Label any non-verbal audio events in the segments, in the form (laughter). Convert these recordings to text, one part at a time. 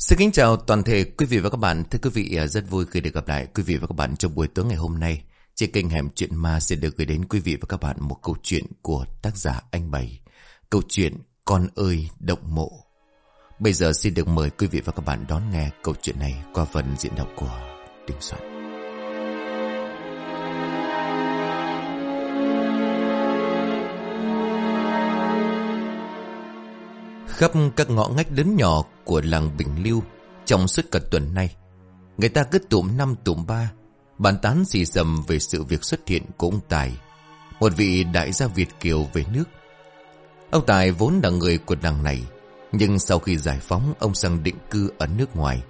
Xin kính chào toàn thể quý vị và các bạn. Thưa quý vị, à, rất vui khi được gặp lại quý vị và các bạn trong buổi tối ngày hôm nay. Trên kênh Hẻm Chuyện Ma sẽ được gửi đến quý vị và các bạn một câu chuyện của tác giả Anh Bảy. Câu chuyện Con ơi động mộ. Bây giờ xin được mời quý vị và các bạn đón nghe câu chuyện này qua phần diễn đọc của Đình Soạn. Khắp các ngõ ngách lớn nhỏ của làng Bình Lưu trong suốt cả tuần nay, người ta cứ tụm năm tụm ba, bàn tán xì xầm về sự việc xuất hiện của ông Tài, một vị đại gia Việt Kiều về nước. Ông Tài vốn là người của làng này, nhưng sau khi giải phóng, ông sang định cư ở nước ngoài.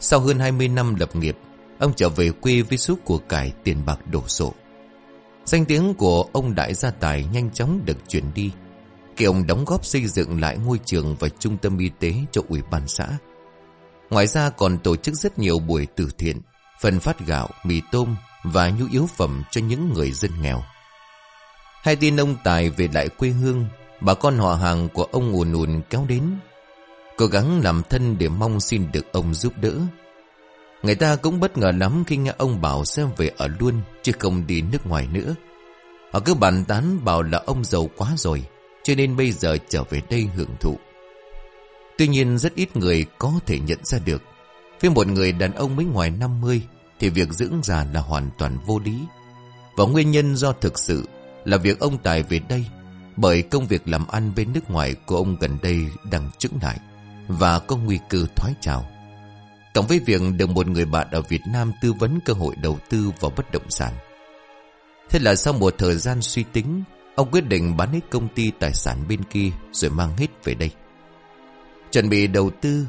Sau hơn 20 năm lập nghiệp, ông trở về quê với số của cải tiền bạc đổ sộ. Danh tiếng của ông đại gia tài nhanh chóng được chuyển đi khi ông đóng góp xây dựng lại ngôi trường và trung tâm y tế cho ủy ban xã. Ngoài ra còn tổ chức rất nhiều buổi từ thiện, phân phát gạo, mì tôm và nhu yếu phẩm cho những người dân nghèo. Hai tin ông Tài về lại quê hương, bà con họ hàng của ông ùn ùn kéo đến. Cố gắng làm thân để mong xin được ông giúp đỡ. Người ta cũng bất ngờ lắm khi nghe ông bảo sẽ về ở luôn, chứ không đi nước ngoài nữa. Họ cứ bàn tán bảo là ông giàu quá rồi, cho nên bây giờ trở về đây hưởng thụ. Tuy nhiên rất ít người có thể nhận ra được. Với một người đàn ông mới ngoài 50 Thì việc dưỡng già là hoàn toàn vô lý. Và nguyên nhân do thực sự Là việc ông Tài về đây, Bởi công việc làm ăn bên nước ngoài của ông gần đây đang trứng lại Và có nguy cơ thoái trào. Cộng với việc được một người bạn ở Việt Nam tư vấn cơ hội đầu tư vào bất động sản. Thế là sau một thời gian suy tính Ông quyết định bán hết công ty tài sản bên kia Rồi mang hết về đây. Chuẩn bị đầu tư,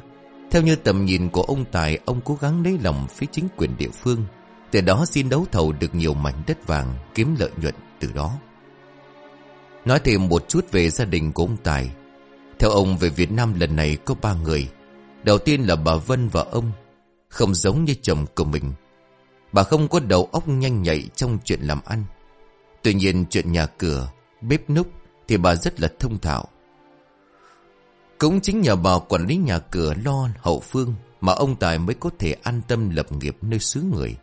Theo như tầm nhìn của ông Tài, Ông cố gắng lấy lòng phía chính quyền địa phương, Từ đó xin đấu thầu được nhiều mảnh đất vàng Kiếm lợi nhuận từ đó. Nói thêm một chút về gia đình của ông Tài. Theo ông, về Việt Nam lần này có ba người. Đầu tiên là bà Vân và ông, Không giống như chồng của mình. Bà không có đầu óc nhanh nhạy trong chuyện làm ăn. Tuy nhiên chuyện nhà cửa, bếp núc thì bà rất là thông thạo. Cũng chính nhờ bà quản lý nhà cửa lo hậu phương mà ông Tài mới có thể an tâm lập nghiệp nơi xứ người.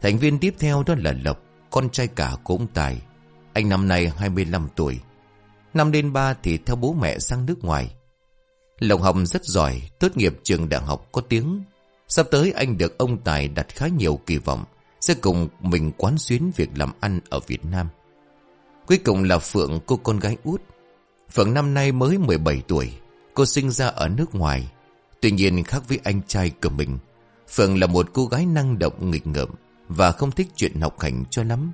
Thành viên tiếp theo đó là Lộc, con trai cả của ông Tài. Anh năm nay 25 tuổi. Năm lên ba thì theo bố mẹ sang nước ngoài. Lộc học rất giỏi, tốt nghiệp trường đại học có tiếng. Sắp tới anh được ông Tài đặt khá nhiều kỳ vọng sẽ cùng mình quán xuyến việc làm ăn ở Việt Nam. Cuối cùng là Phượng cô con gái út. Phượng năm nay mới 17 tuổi, cô sinh ra ở nước ngoài. Tuy nhiên khác với anh trai của mình, Phượng là một cô gái năng động nghịch ngợm và không thích chuyện học hành cho lắm.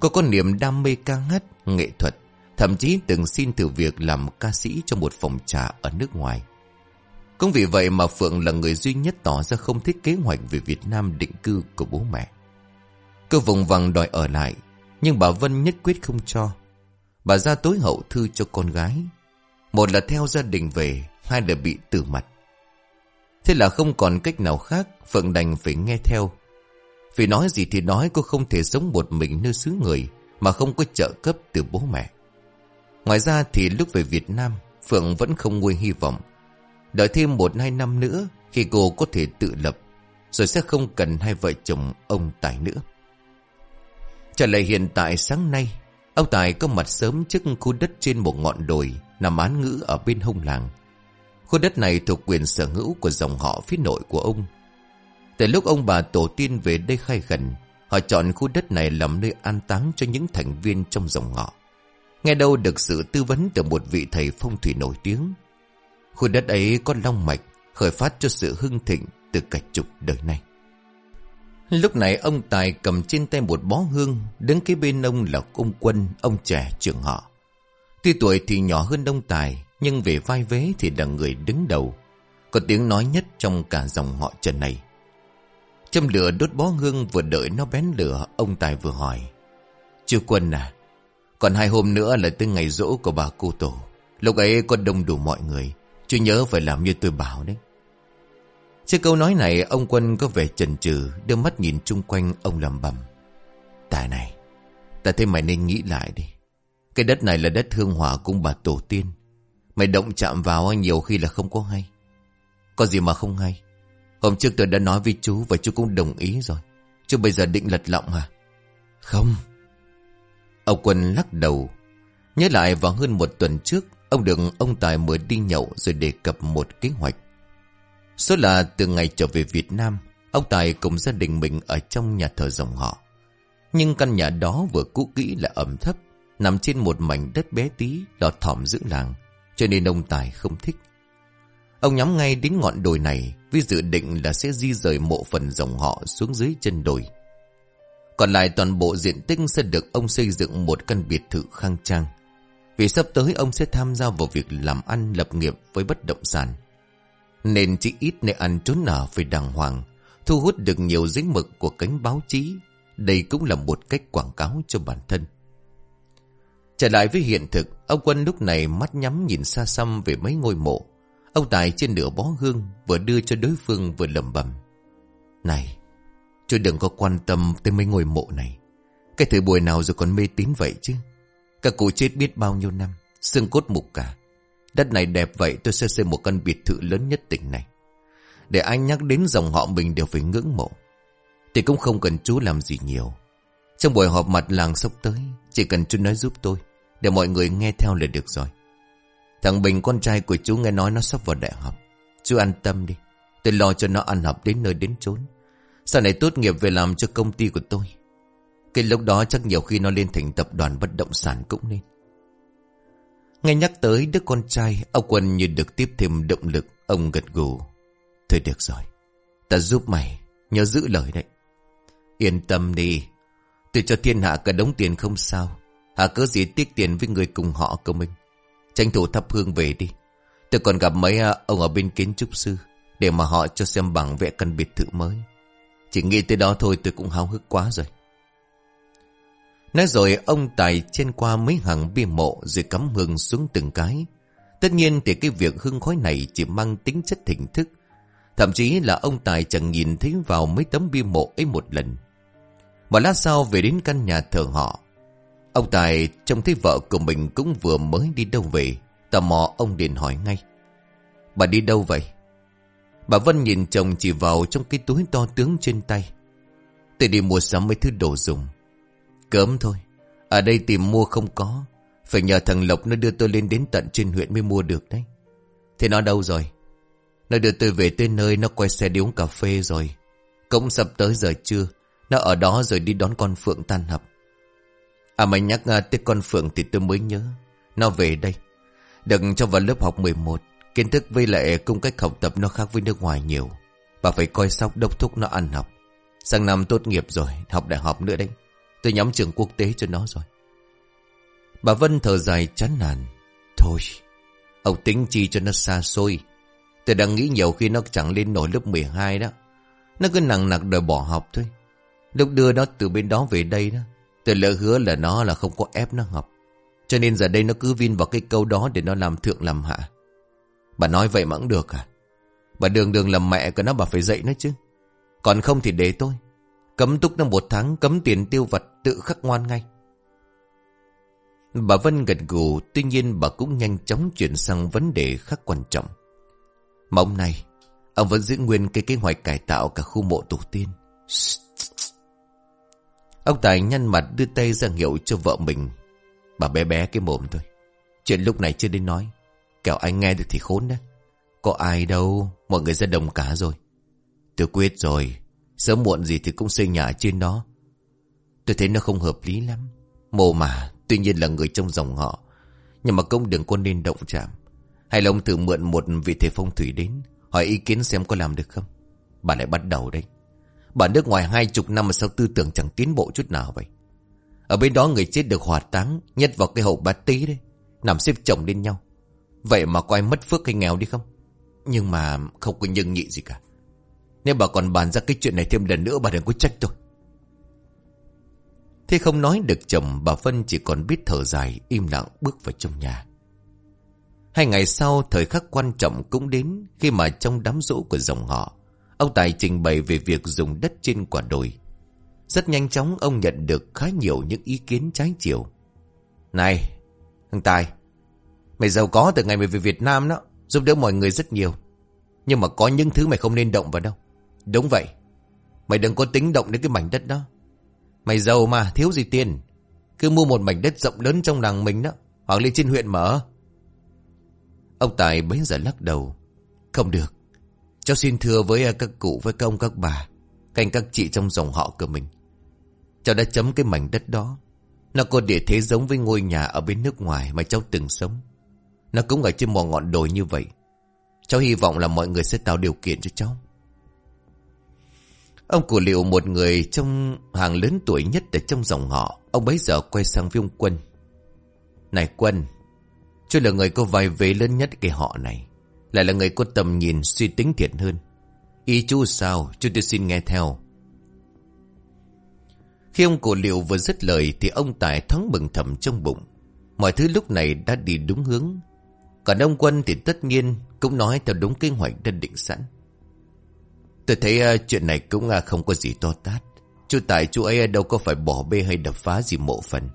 Cô có niềm đam mê ca hát, nghệ thuật, thậm chí từng xin thử việc làm ca sĩ cho một phòng trà ở nước ngoài. Cũng vì vậy mà Phượng là người duy nhất tỏ ra không thích kế hoạch về Việt Nam định cư của bố mẹ cứ vùng vằng đòi ở lại, Nhưng bà Vân nhất quyết không cho. Bà ra tối hậu thư cho con gái. Một là theo gia đình về, Hai là bị tử mặt. Thế là không còn cách nào khác, Phượng đành phải nghe theo. Vì nói gì thì nói, cô không thể sống một mình nơi xứ người, Mà không có trợ cấp từ bố mẹ. Ngoài ra thì lúc về Việt Nam, Phượng vẫn không nguôi hy vọng. Đợi thêm một hai năm nữa, Khi cô có thể tự lập, Rồi sẽ không cần hai vợ chồng ông Tài nữa. Trở lại hiện tại sáng nay, ông Tài có mặt sớm trước khu đất trên một ngọn đồi nằm án ngữ ở bên hông làng. Khu đất này thuộc quyền sở hữu của dòng họ phía nội của ông. Từ lúc ông bà tổ tiên về đây khai khẩn, họ chọn khu đất này làm nơi an táng cho những thành viên trong dòng họ. Nghe đâu được sự tư vấn từ một vị thầy phong thủy nổi tiếng. Khu đất ấy có long mạch, khởi phát cho sự hưng thịnh từ cả chục đời nay. Lúc này ông Tài cầm trên tay một bó hương, đứng kế bên ông là ông Quân, ông trẻ trưởng họ. Tuy tuổi thì nhỏ hơn ông Tài, nhưng về vai vế thì là người đứng đầu. Có tiếng nói nhất trong cả dòng họ Trần này. Châm lửa đốt bó hương vừa đợi nó bén lửa, ông Tài vừa hỏi. Chưa Quân à, còn hai hôm nữa là tới ngày rỗ của bà cô tổ. Lúc ấy có đông đủ mọi người, chú nhớ phải làm như tôi bảo đấy. Trước câu nói này ông Quân có vẻ chần chừ Đưa mắt nhìn chung quanh ông lầm bầm Tài này Ta thấy mày nên nghĩ lại đi. Cái đất này là đất hương hỏa cung bà tổ tiên. Mày động chạm vào nhiều khi là không có hay. Có gì mà không hay? Hôm trước tôi đã nói với chú Và chú cũng đồng ý rồi. Chú bây giờ định lật lọng à? Không. Ông Quân lắc đầu. Nhớ lại vào hơn một tuần trước Ông được ông Tài mới đi nhậu Rồi đề cập một kế hoạch Số là từ ngày trở về Việt Nam, Ông Tài cùng gia đình mình Ở trong nhà thờ dòng họ. Nhưng căn nhà đó vừa cũ kỹ là ẩm thấp, Nằm trên một mảnh đất bé tí Lọt thỏm giữa làng, Cho nên ông Tài không thích. Ông nhắm ngay đến ngọn đồi này Với dự định là sẽ di rời mộ phần dòng họ xuống dưới chân đồi. Còn lại toàn bộ diện tích sẽ được ông xây dựng một căn biệt thự khang trang. Vì sắp tới ông sẽ tham gia vào việc làm ăn lập nghiệp với bất động sản. Nên chỉ ít nơi ăn trốn ở phải đàng hoàng, Thu hút được nhiều dính mực của cánh báo chí. Đây cũng là một cách quảng cáo cho bản thân. Trở lại với hiện thực, Ông Quân lúc này mắt nhắm nhìn xa xăm về mấy ngôi mộ. Ông Tài trên nửa bó hương Vừa đưa cho đối phương vừa lầm bầm Này, Chú đừng có quan tâm tới mấy ngôi mộ này. Cái thời buổi nào rồi còn mê tín vậy chứ? Các cụ chết biết bao nhiêu năm, Xương cốt mục cả. Đất này đẹp vậy, tôi sẽ xây một căn biệt thự lớn nhất tỉnh này. Để anh nhắc đến dòng họ mình đều phải ngưỡng mộ. Thì cũng không cần chú làm gì nhiều. Trong buổi họp mặt làng sắp tới, Chỉ cần chú nói giúp tôi, Để mọi người nghe theo là được rồi. Thằng Bình, con trai của chú, nghe nói nó sắp vào đại học. Chú an tâm đi, Tôi lo cho nó ăn học đến nơi đến chốn. Sau này tốt nghiệp về làm cho công ty của tôi. Cái lúc đó chắc nhiều khi nó lên thành tập đoàn bất động sản cũng nên. Nghe nhắc tới đứa con trai Ông Quân như được tiếp thêm động lực, Ông gật gù. Thôi được rồi, Ta giúp mày, Nhớ giữ lời đấy. Yên tâm đi, Tôi cho thiên hạ cả đống tiền không sao. Hạ cớ gì tiếc tiền với người cùng họ của mình? Tranh thủ thắp hương về đi. Tôi còn gặp mấy à, ông ở bên kiến trúc sư, Để mà họ cho xem bằng vẽ căn biệt thự mới. Chỉ nghĩ tới đó thôi tôi cũng háo hức quá rồi. Nói rồi ông Tài trên qua mấy hàng bia mộ Rồi cắm hương xuống từng cái Tất nhiên thì cái việc hương khói này Chỉ mang tính chất hình thức Thậm chí là ông Tài chẳng nhìn thấy vào mấy tấm bia mộ ấy một lần Mà lát sau về đến căn nhà thờ họ Ông Tài trông thấy vợ của mình cũng vừa mới đi đâu về. Tò mò ông liền hỏi ngay. Bà đi đâu vậy? Bà Vân nhìn chồng chỉ vào trong cái túi to tướng trên tay. Tôi đi mua sắm mấy thứ đồ dùng. Cớm thôi. Ở đây tìm mua không có. Phải nhờ thằng Lộc nó đưa tôi lên đến tận trên huyện mới mua được đấy. Thế nó đâu rồi? Nó đưa tôi về tới nơi nó quay xe đi uống cà phê rồi. Cũng sắp tới giờ trưa. Nó ở đó rồi đi đón con Phượng tan học. À mày nhắc à, tới con Phượng thì tôi mới nhớ. Nó về đây. Đừng cho vào lớp học 11. Kiến thức với lại cung cách học tập nó khác với nước ngoài nhiều. Bà phải coi sóc đốc thúc nó ăn học. Sang năm tốt nghiệp rồi, học đại học nữa đấy. Tôi nhắm trường quốc tế cho nó rồi. Bà Vân thở dài chán nản. Thôi, ông tính chi cho nó xa xôi. Tôi đang nghĩ nhiều khi nó chẳng lên nổi lớp 12 đó. Nó cứ nặng nặng đòi bỏ học thôi. Lúc đưa nó từ bên đó về đây đó. Tôi lỡ hứa là nó là không có ép nó học. Cho nên giờ đây nó cứ vin vào cái câu đó để nó làm thượng làm hạ. Bà nói vậy mà cũng được à? Bà đường đường làm mẹ của nó bà phải dạy nó chứ. Còn không thì để tôi. Cấm túc nó một tháng, cấm tiền tiêu vật, tự khắc ngoan ngay. Bà Vân gật gù, tuy nhiên bà cũng nhanh chóng chuyển sang vấn đề khác quan trọng. Mà ông này, ông vẫn giữ nguyên cái kế hoạch cải tạo cả khu mộ tổ tiên. Ông Tài nhăn mặt đưa tay ra hiệu cho vợ mình. Bà bé bé cái mồm thôi. Chuyện lúc này chưa đến nói. Kẻo anh nghe được thì khốn đấy. Có ai đâu, mọi người ra đồng cả rồi. Tôi quyết rồi, sớm muộn gì thì cũng xây nhà trên đó. Tôi thấy nó không hợp lý lắm. Mồ mà, tuy nhiên là người trong dòng họ. Nhưng mà công đừng có nên động chạm. Hay là ông thử mượn một vị thể phong thủy đến, hỏi ý kiến xem có làm được không. Bà lại bắt đầu đây. Bà nước ngoài hai chục năm mà sao tư tưởng chẳng tiến bộ chút nào vậy. Ở bên đó người chết được hỏa táng, nhất vào cái hậu bát tí đấy. Nằm xếp chồng lên nhau. Vậy mà có ai mất phước hay nghèo đi không? Nhưng mà không có nhân nhị gì cả. Nếu bà còn bàn ra cái chuyện này thêm lần nữa bà đừng có trách tôi. Thế không nói được chồng bà Vân chỉ còn biết thở dài im lặng bước vào trong nhà. Hai ngày sau thời khắc quan trọng cũng đến khi mà trong đám rỗ của dòng họ Ông Tài trình bày về việc dùng đất trên quả đồi. Rất nhanh chóng ông nhận được khá nhiều những ý kiến trái chiều. Này, thằng Tài, mày giàu có từ ngày mày về Việt Nam đó, giúp đỡ mọi người rất nhiều. Nhưng mà có những thứ mày không nên động vào đâu Đúng vậy. Mày đừng có tính động đến cái mảnh đất đó. Mày giàu mà, thiếu gì tiền. Cứ mua một mảnh đất rộng lớn trong làng mình đó, Hoặc lên trên huyện mở. Ông Tài bấy giờ lắc đầu. Không được. Cháu xin thưa với à, các cụ, với các ông, các bà Canh các chị trong dòng họ của mình. Cháu đã chấm cái mảnh đất đó. Nó có địa thế giống với ngôi nhà ở bên nước ngoài mà cháu từng sống. Nó cũng ở trên một ngọn đồi như vậy. Cháu hy vọng là mọi người sẽ tạo điều kiện cho cháu. Ông cụ liệu một người trong hàng lớn tuổi nhất ở trong dòng họ. Ông bấy giờ quay sang với ông Quân. Này Quân Chú là người có vai vế lớn nhất cái họ này, Lại là người có tầm nhìn suy tính thiện hơn. Ý chú sao? Chú tôi xin nghe theo. Khi ông cổ liệu vừa dứt lời Thì ông Tài thoáng bừng thầm trong bụng. Mọi thứ lúc này đã đi đúng hướng. Còn ông Quân thì tất nhiên Cũng nói theo đúng kế hoạch đã định sẵn. Tôi thấy uh, chuyện này cũng uh, không có gì to tát. Chú Tài chú ấy ờ, đâu có phải bỏ bê hay đập phá gì mộ phần.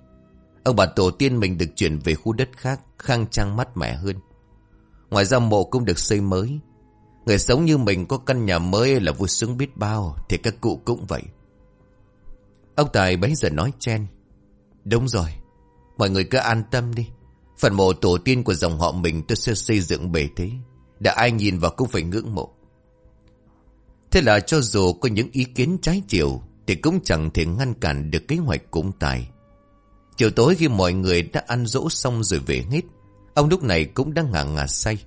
Ông bà tổ tiên mình được chuyển về khu đất khác Khang trang mát mẻ hơn. Ngoài ra mộ cũng được xây mới. Người sống như mình có căn nhà mới là vui sướng biết bao Thì các cụ cũng vậy. Ông Tài bấy giờ nói chen. Đúng rồi Mọi người cứ an tâm đi. Phần mộ tổ tiên của dòng họ mình tôi sẽ xây dựng bề thế. Đã ai nhìn vào cũng phải ngưỡng mộ. Thế là cho dù có những ý kiến trái chiều, Thì cũng chẳng thể ngăn cản được kế hoạch của ông Tài. Chiều tối khi mọi người đã ăn dỗ xong rồi về hết, Ông lúc này cũng đang ngả ngả say.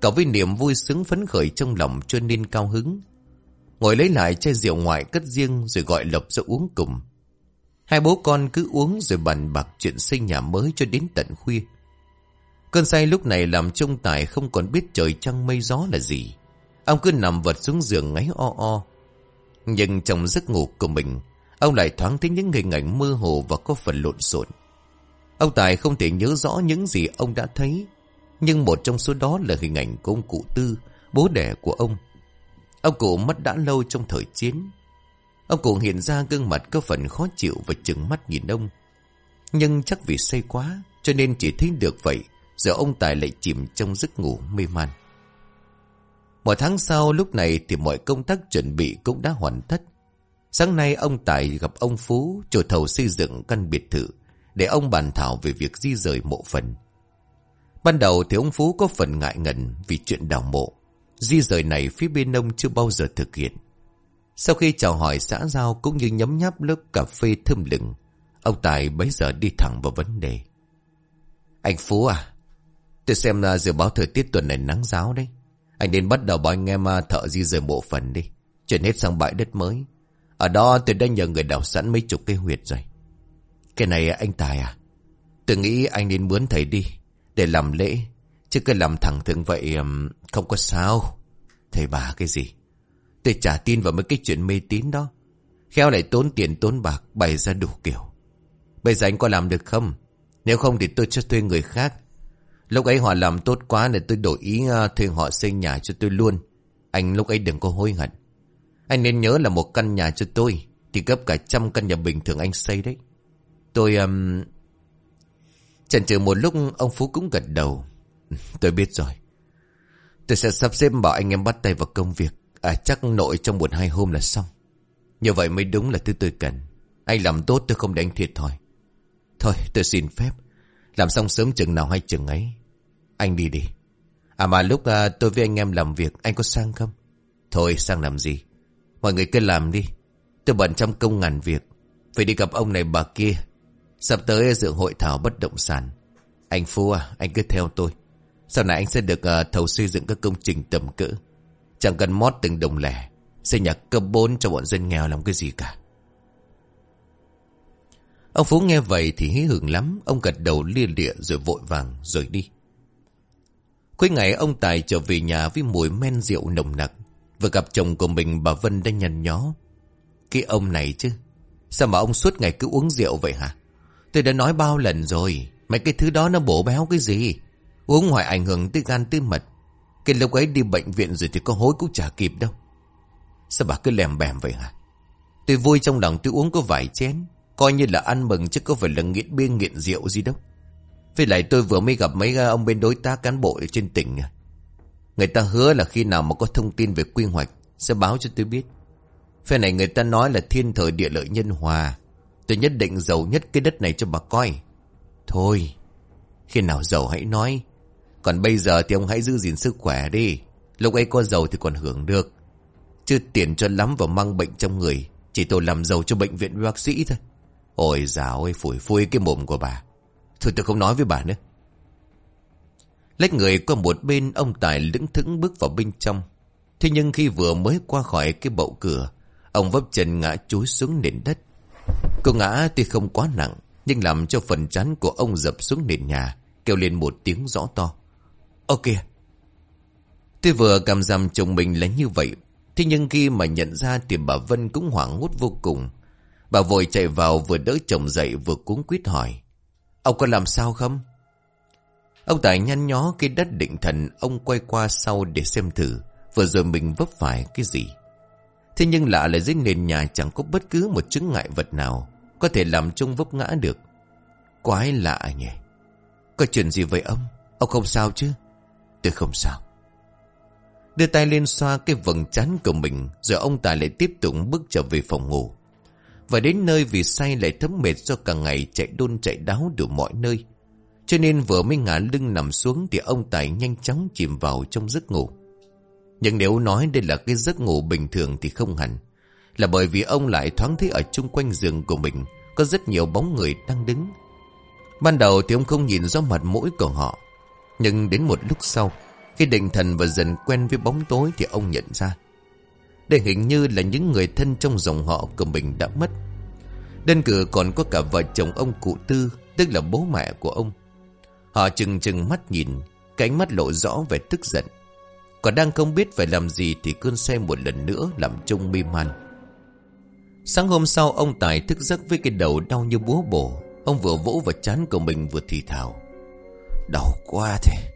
Cả với niềm vui sướng phấn khởi trong lòng cho nên cao hứng. Ngồi lấy lại chai rượu ngoại cất riêng rồi gọi Lộc ra uống cùng. Hai bố con cứ uống rồi bàn bạc chuyện xây nhà mới cho đến tận khuya. Cơn say lúc này làm trông tài không còn biết trời trăng mây gió là gì. Ông cứ nằm vật xuống giường ngáy o o. Nhưng trong giấc ngủ của mình, Ông lại thoáng thấy những hình ảnh mơ hồ và có phần lộn xộn. Ông Tài không thể nhớ rõ những gì ông đã thấy, Nhưng một trong số đó là hình ảnh của ông cụ Tư, Bố đẻ của ông. Ông cụ mất đã lâu trong thời chiến. Ông cụ hiện ra gương mặt có phần khó chịu Và chừng mắt nhìn ông. Nhưng chắc vì say quá, Cho nên chỉ thấy được vậy, Giờ ông Tài lại chìm trong giấc ngủ mê man. Một tháng sau, lúc này Thì mọi công tác chuẩn bị cũng đã hoàn tất. Sáng nay, ông Tài gặp ông Phú, Chủ thầu xây dựng căn biệt thự, Để ông bàn thảo về việc di rời mộ phần. Ban đầu thì ông Phú có phần ngại ngần Vì chuyện đào mộ. Di rời này phía bên ông chưa bao giờ thực hiện. Sau khi chào hỏi xã giao Cũng như nhấm nháp lớp cà phê thơm lừng, Ông Tài bấy giờ đi thẳng vào vấn đề. Anh Phú à Tôi xem là dự báo thời tiết tuần này nắng giáo đấy. Anh nên bắt đầu bảo anh em à, thợ di rời mộ phần đi Chuyển hết sang bãi đất mới ở đó tôi đã nhờ người đào sẵn mấy chục cái huyệt rồi. Cái này anh Tài à? Tôi nghĩ anh nên mướn thầy đi. Để làm lễ. Chứ cứ làm thẳng thừng vậy không có sao. Thầy bà cái gì? Tôi trả tin vào mấy cái chuyện mê tín đó. Khéo lại tốn tiền tốn bạc, bày ra đủ kiểu. Bây giờ anh có làm được không? Nếu không thì tôi cho thuê người khác. Lúc ấy họ làm tốt quá nên tôi đổi ý à, thuê họ xây nhà cho tôi luôn. Anh lúc ấy đừng có hối hận. Anh nên nhớ là một căn nhà cho tôi, Thì gấp cả trăm căn nhà bình thường anh xây đấy. Tôi... Um... Chần chừ một lúc, ông Phú cũng gật đầu. (laughs) Tôi biết rồi. Tôi sẽ sắp xếp bảo anh em bắt tay vào công việc. À chắc nội trong một hai hôm là xong. Như vậy mới đúng là thứ tôi cần. Anh làm tốt, tôi không để anh thiệt thòi Thôi, tôi xin phép. Làm xong sớm chừng nào hay chừng ấy. Anh đi đi. À mà lúc à, tôi với anh em làm việc Anh có sang không? Thôi sang làm gì? Mọi người cứ làm đi. Tôi bận trong công ngàn việc. Phải đi gặp ông này bà kia. Sắp tới dự hội thảo bất động sản. Anh Phú à anh cứ theo tôi. Sau này anh sẽ được à, thầu xây dựng các công trình tầm cỡ. Chẳng cần mót từng đồng lẻ. Xây nhà cấp 4 cho bọn dân nghèo làm cái gì cả. Ông Phú nghe vậy thì hí hưởng lắm. Ông gật đầu lia lịa rồi vội vàng rồi đi. Cuối ngày, ông Tài trở về nhà với mùi men rượu nồng nặc Vừa gặp chồng của mình, bà Vân đã nhăn nhó. Cái ông này chứ. Sao mà ông suốt ngày cứ uống rượu vậy hả? Tôi đã nói bao lần rồi. Mấy cái thứ đó nó bổ béo cái gì? Uống hoài ảnh hưởng tới gan, tới mật. Cái lúc ấy đi bệnh viện rồi thì có hối cũng chả kịp đâu. Sao bà cứ lèm bèm vậy hả? Tôi vui trong lòng tôi uống có vài chén. Coi như là ăn mừng chứ có phải là nghiện bia, nghiện rượu gì đâu. Với lại tôi vừa mới gặp mấy à, ông bên đối tác cán bộ trên tỉnh. Người ta hứa là khi nào mà có thông tin về quy hoạch, Sẽ báo cho tôi biết. Phía này người ta nói là thiên thời địa lợi nhân hòa. Tôi nhất định giàu nhất cái đất này cho bà coi. Thôi, Khi nào giàu hãy nói. Còn bây giờ thì ông hãy giữ gìn sức khỏe đi. Lúc ấy có giàu thì còn hưởng được. Chứ tiền cho lắm và mang bệnh trong người, Chỉ tôi làm giàu cho bệnh viện bác sĩ thôi. Ôi dào ơi, phủi phui cái mồm của bà. Thôi tôi không nói với bà nữa. Lách người qua một bên, Ông Tài lững thững bước vào bên trong. Thế nhưng khi vừa mới qua khỏi cái bậu cửa, Ông vấp chân ngã chúi xuống nền đất. Cô ngã tuy không quá nặng, Nhưng làm cho phần chắn của ông dập xuống nền nhà, Kêu lên một tiếng rõ to. Ok Tôi vừa cảm giam chồng mình là như vậy, Thế nhưng khi mà nhận ra thì bà Vân cũng hoảng hốt vô cùng. Bà vội chạy vào vừa đỡ chồng dậy vừa cuống quýt hỏi. Ông có làm sao không? Ông Tài nhăn nhó cái đất định thần Ông quay qua sau để xem thử. Vừa rồi mình vấp phải cái gì? Thế nhưng lạ là dưới nền nhà chẳng có bất cứ một chứng ngại vật nào Có thể làm trông vấp ngã được. Quái lạ nhỉ? Có chuyện gì vậy ông? Ông không sao chứ? Tôi không sao. Đưa tay lên xoa cái vầng trán của mình, Rồi ông Tài lại tiếp tục bước trở về phòng ngủ. Và đến nơi vì say lại thấm mệt Do cả ngày chạy đôn chạy đáo đủ mọi nơi. Cho nên vừa mới ngả lưng nằm xuống Thì ông Tài nhanh chóng chìm vào trong giấc ngủ. Nhưng nếu nói đây là cái giấc ngủ bình thường thì không hẳn. Là bởi vì ông lại thoáng thấy ở chung quanh giường của mình Có rất nhiều bóng người đang đứng. Ban đầu thì ông không nhìn rõ mặt mũi của họ. Nhưng đến một lúc sau, khi định thần và dần quen với bóng tối thì ông nhận ra. Đây hình như là những người thân trong dòng họ của mình đã mất. Đơn cử còn có cả vợ chồng ông cụ Tư, tức là bố mẹ của ông. Họ chừng chừng mắt nhìn, cánh mắt lộ rõ về tức giận. Còn đang không biết phải làm gì thì cơn xe một lần nữa làm trông mê man. Sáng hôm sau ông Tài thức giấc với cái đầu đau như búa bổ. Ông vừa vỗ vào chán của mình vừa thì thào. Đau quá thế.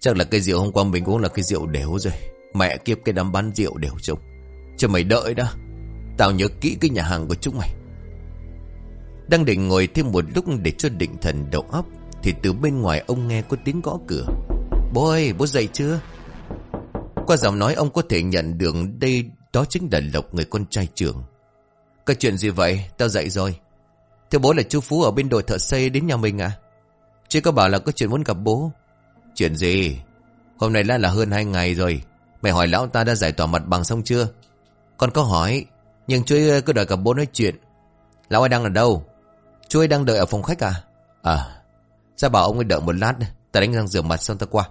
Chắc là cái rượu hôm qua mình uống là cái rượu đều rồi Mẹ kiếp cái đám bán rượu đều trông cho mày đợi đã. Tao nhớ kỹ cái nhà hàng của chúng mày. Đang định ngồi thêm một lúc để cho định thần đầu óc, Thì từ bên ngoài ông nghe có tiếng gõ cửa. Bố ơi, bố dậy chưa? Qua giọng nói, ông có thể nhận được đây, Đó chính là Lộc, người con trai trưởng. Cái chuyện gì vậy? Tao dậy rồi. Thưa bố là chú Phú ở bên đội thợ xây đến nhà mình à Chứ có bảo là có chuyện muốn gặp bố. Chuyện gì? Hôm nay đã là hơn hai ngày rồi. Mày hỏi lão ta đã giải tỏa mặt bằng xong chưa? Con có hỏi, nhưng chú ấy cứ đợi cả bố nói chuyện. Lão ấy đang ở đâu? Chú ấy đang đợi ở phòng khách à? À, ra bảo ông ấy đợi một lát, ta đánh răng rửa mặt xong ta qua.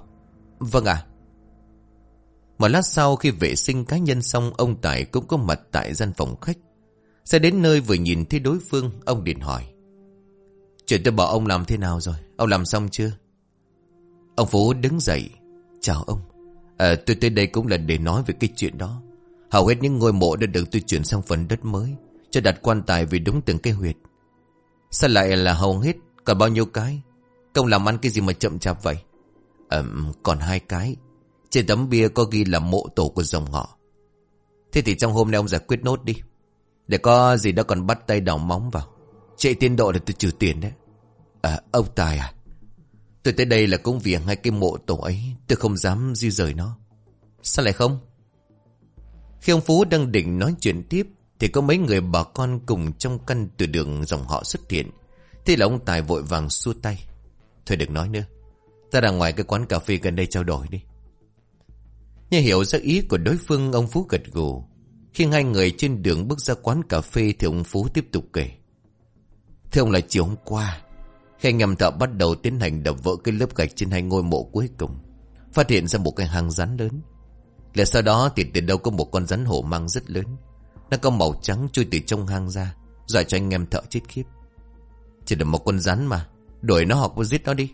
Vâng ạ. Một lát sau khi vệ sinh cá nhân xong, ông Tài cũng có mặt tại gian phòng khách. Sẽ đến nơi vừa nhìn thấy đối phương, ông điện hỏi. Chuyện tôi bảo ông làm thế nào rồi? Ông làm xong chưa? Ông Phú đứng dậy. Chào ông. À, tôi tới đây cũng là để nói về cái chuyện đó. Hầu hết những ngôi mộ đã được tôi chuyển sang phần đất mới. Cho đặt quan tài vì đúng từng cái huyệt. Sao lại là hầu hết? Còn bao nhiêu cái? Công làm ăn cái gì mà chậm chạp vậy? Ừm còn hai cái. Trên tấm bia có ghi là mộ tổ của dòng họ. Thế thì trong hôm nay ông giải quyết nốt đi. Để có gì đó còn bắt tay đào móng vào. Chạy tiến độ để tôi trừ tiền đấy. À, ông Tài à? Tôi tới đây là cũng vì hai cái mộ tổ ấy Tôi không dám di rời nó Sao lại không khi ông Phú đang định nói chuyện tiếp, Thì có mấy người bà con cùng trong căn từ đường dòng họ xuất hiện. Thế là ông Tài vội vàng xua tay. Thôi đừng nói nữa, Ta ra ngoài cái quán cà phê gần đây trao đổi đi. Như hiểu ra ý của đối phương, Ông Phú gật gù. Khi hai người trên đường bước ra quán cà phê Thì ông Phú tiếp tục kể. Thưa ông là chiều hôm qua, khi anh em thợ bắt đầu tiến hành đập vỡ cái lớp gạch trên hai ngôi mộ cuối cùng, Phát hiện ra một cái hang rắn lớn. Lại sau đó thì từ đâu có một con rắn hổ mang rất lớn. Nó có màu trắng chui từ trong hang ra, Dọa cho anh em thợ chết khiếp. Chỉ là một con rắn mà, Đuổi nó hoặc giết nó đi.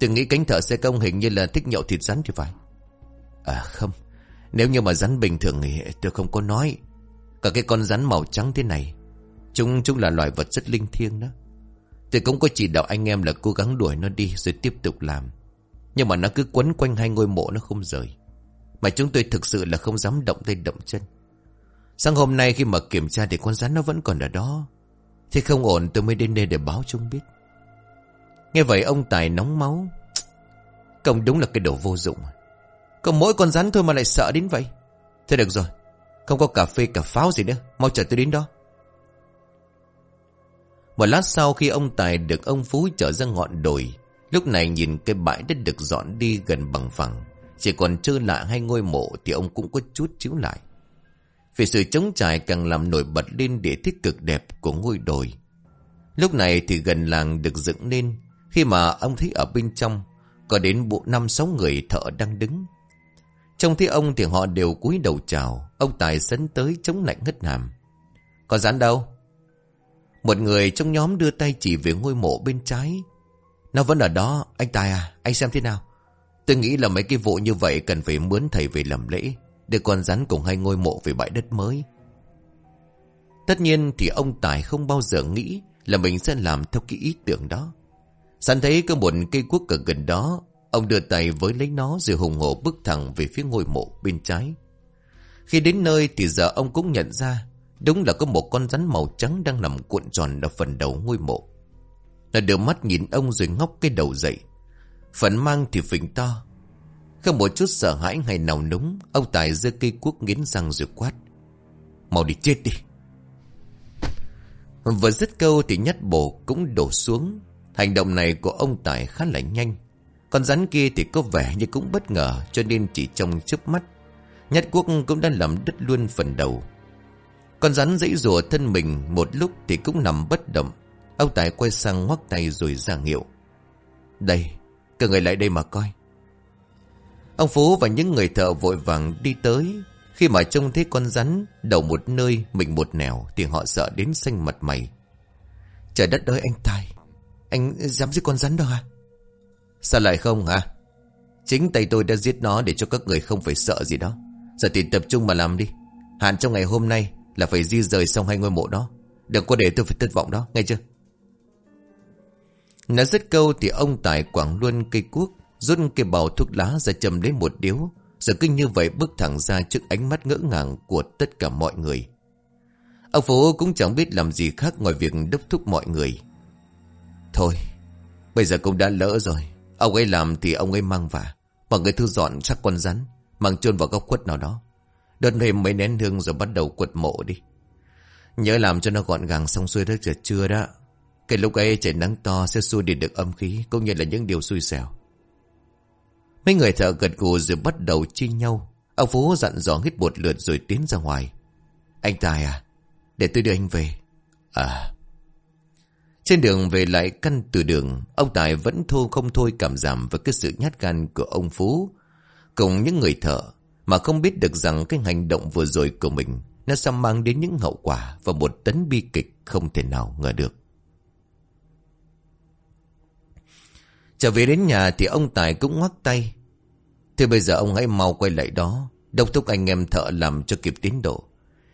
Tôi nghĩ cánh thợ xe công hình như là thích nhậu thịt rắn thì phải. À không, Nếu như mà rắn bình thường thì tôi không có nói. Cả cái con rắn màu trắng thế này, Chúng chúng là loài vật rất linh thiêng đó. Tôi cũng có chỉ đạo anh em là cố gắng đuổi nó đi rồi tiếp tục làm. Nhưng mà nó cứ quấn quanh hai ngôi mộ nó không rời. Mà chúng tôi thực sự là không dám động tay động chân. Sáng hôm nay khi mà kiểm tra thì con rắn nó vẫn còn ở đó. Thế không ổn, tôi mới đến đây để báo chúng biết. Nghe vậy ông Tài nóng máu. Công đúng là cái đồ vô dụng. Có mỗi con rắn thôi mà lại sợ đến vậy Thôi được rồi, Không có cà phê, cà pháo gì nữa Mau chờ tôi đến đó Một lát sau khi ông Tài được ông Phú trở ra ngọn đồi, Lúc này nhìn cái bãi đất được dọn đi gần bằng phẳng chỉ còn trơ lại hay ngôi mộ Thì ông cũng có chút chiếu lại. Vì sự trống trải càng làm nổi bật lên Để thích cực đẹp của ngôi đồi. Lúc này thì gần làng được dựng lên. Khi mà ông thấy ở bên trong, Có đến bộ năm sáu người thợ đang đứng. Trông thấy ông thì họ đều cúi đầu chào. Ông Tài sấn tới chống lạnh ngất hàm Có dán đâu? Một người trong nhóm đưa tay chỉ về ngôi mộ bên trái. Nó vẫn ở đó, Anh Tài à anh xem thế nào? Tôi nghĩ là mấy cái vụ như vậy Cần phải mướn thầy về làm lễ, Để con rắn cùng hai ngôi mộ về bãi đất mới Tất nhiên thì ông Tài không bao giờ nghĩ Là mình sẽ làm theo cái ý tưởng đó Sẵn thấy có một cây cuốc ở gần đó, Ông đưa tay với lấy nó rồi hùng hổ bước thẳng về phía ngôi mộ bên trái. Khi đến nơi thì giờ ông cũng nhận ra, đúng là có một con rắn màu trắng đang nằm cuộn tròn ở phần đầu ngôi mộ. Nó đưa mắt nhìn ông rồi ngóc cái đầu dậy. Phần mang thì phình to. Không một chút sợ hãi ngày nào núng, ông Tài giơ cây cuốc nghiến răng rồi quát. Mau đi chết đi. Vừa dứt câu thì nhát bổ cũng đổ xuống. Hành động này của ông Tài khá là nhanh. Con rắn kia thì có vẻ như cũng bất ngờ cho nên chỉ trong chớp mắt. Nhát quốc cũng đã làm đứt luôn phần đầu. Con rắn dãy rùa thân mình một lúc thì cũng nằm bất động. Ông Tài quay sang ngoắc tay rồi ra hiệu. Đây, các người lại đây mà coi. Ông Phú và những người thợ vội vàng đi tới. Khi mà trông thấy con rắn đầu một nơi mình một nẻo thì họ sợ đến xanh mặt mày. Trời đất ơi anh Tài, anh dám giết con rắn đâu à? Sao lại không hả? Chính tay tôi đã giết nó để cho các người không phải sợ gì đó. Giờ thì tập trung mà làm đi. Hạn trong ngày hôm nay là phải di rời xong hai ngôi mộ đó. Đừng có để tôi phải thất vọng đó, nghe chưa? Nói dứt câu thì ông Tài quảng luôn cây cuốc, rút cây bào thuốc lá ra châm lấy một điếu. rồi kinh như vậy bước thẳng ra trước ánh mắt ngỡ ngàng của tất cả mọi người. Ông Phú cũng chẳng biết làm gì khác ngoài việc đốc thúc mọi người. Thôi, bây giờ cũng đã lỡ rồi. Ông ấy làm thì ông ấy mang vả Mọi người thư dọn chắc con rắn Mang chôn vào góc quất nào đó Đơn thêm mấy nén hương rồi bắt đầu quật mộ đi Nhớ làm cho nó gọn gàng xong xuôi đó giờ trưa đó cái lúc ấy trời nắng to sẽ xua đi được âm khí Cũng như là những điều xui xẻo Mấy người thợ gật gù rồi bắt đầu chia nhau Ông Phú dặn dò hít một lượt rồi tiến ra ngoài Anh Tài à Để tôi đưa anh về À trên đường về lại căn từ đường, ông Tài vẫn thô không thôi cảm giảm với cái sự nhát gan của ông Phú. Cùng những người thợ, mà không biết được rằng cái hành động vừa rồi của mình nó sẽ mang đến những hậu quả và một tấn bi kịch không thể nào ngờ được. Trở về đến nhà thì ông Tài cũng ngoắc tay. Thì bây giờ ông hãy mau quay lại đó, đốc thúc anh em thợ làm cho kịp tiến độ.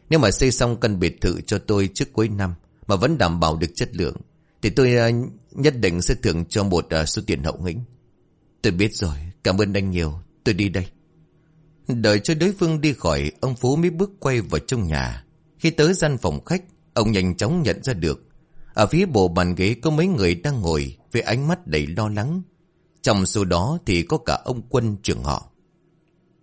Nếu mà xây xong căn biệt thự cho tôi trước cuối năm mà vẫn đảm bảo được chất lượng thì tôi uh, nhất định sẽ thưởng cho một uh, số tiền hậu hĩnh. Tôi biết rồi Cảm ơn anh nhiều Tôi đi đây Đợi cho đối phương đi khỏi Ông Phú mới bước quay vào trong nhà Khi tới gian phòng khách Ông nhanh chóng nhận ra được ở phía bộ bàn ghế có mấy người đang ngồi Với ánh mắt đầy lo lắng. Trong số đó thì có cả ông Quân trưởng họ.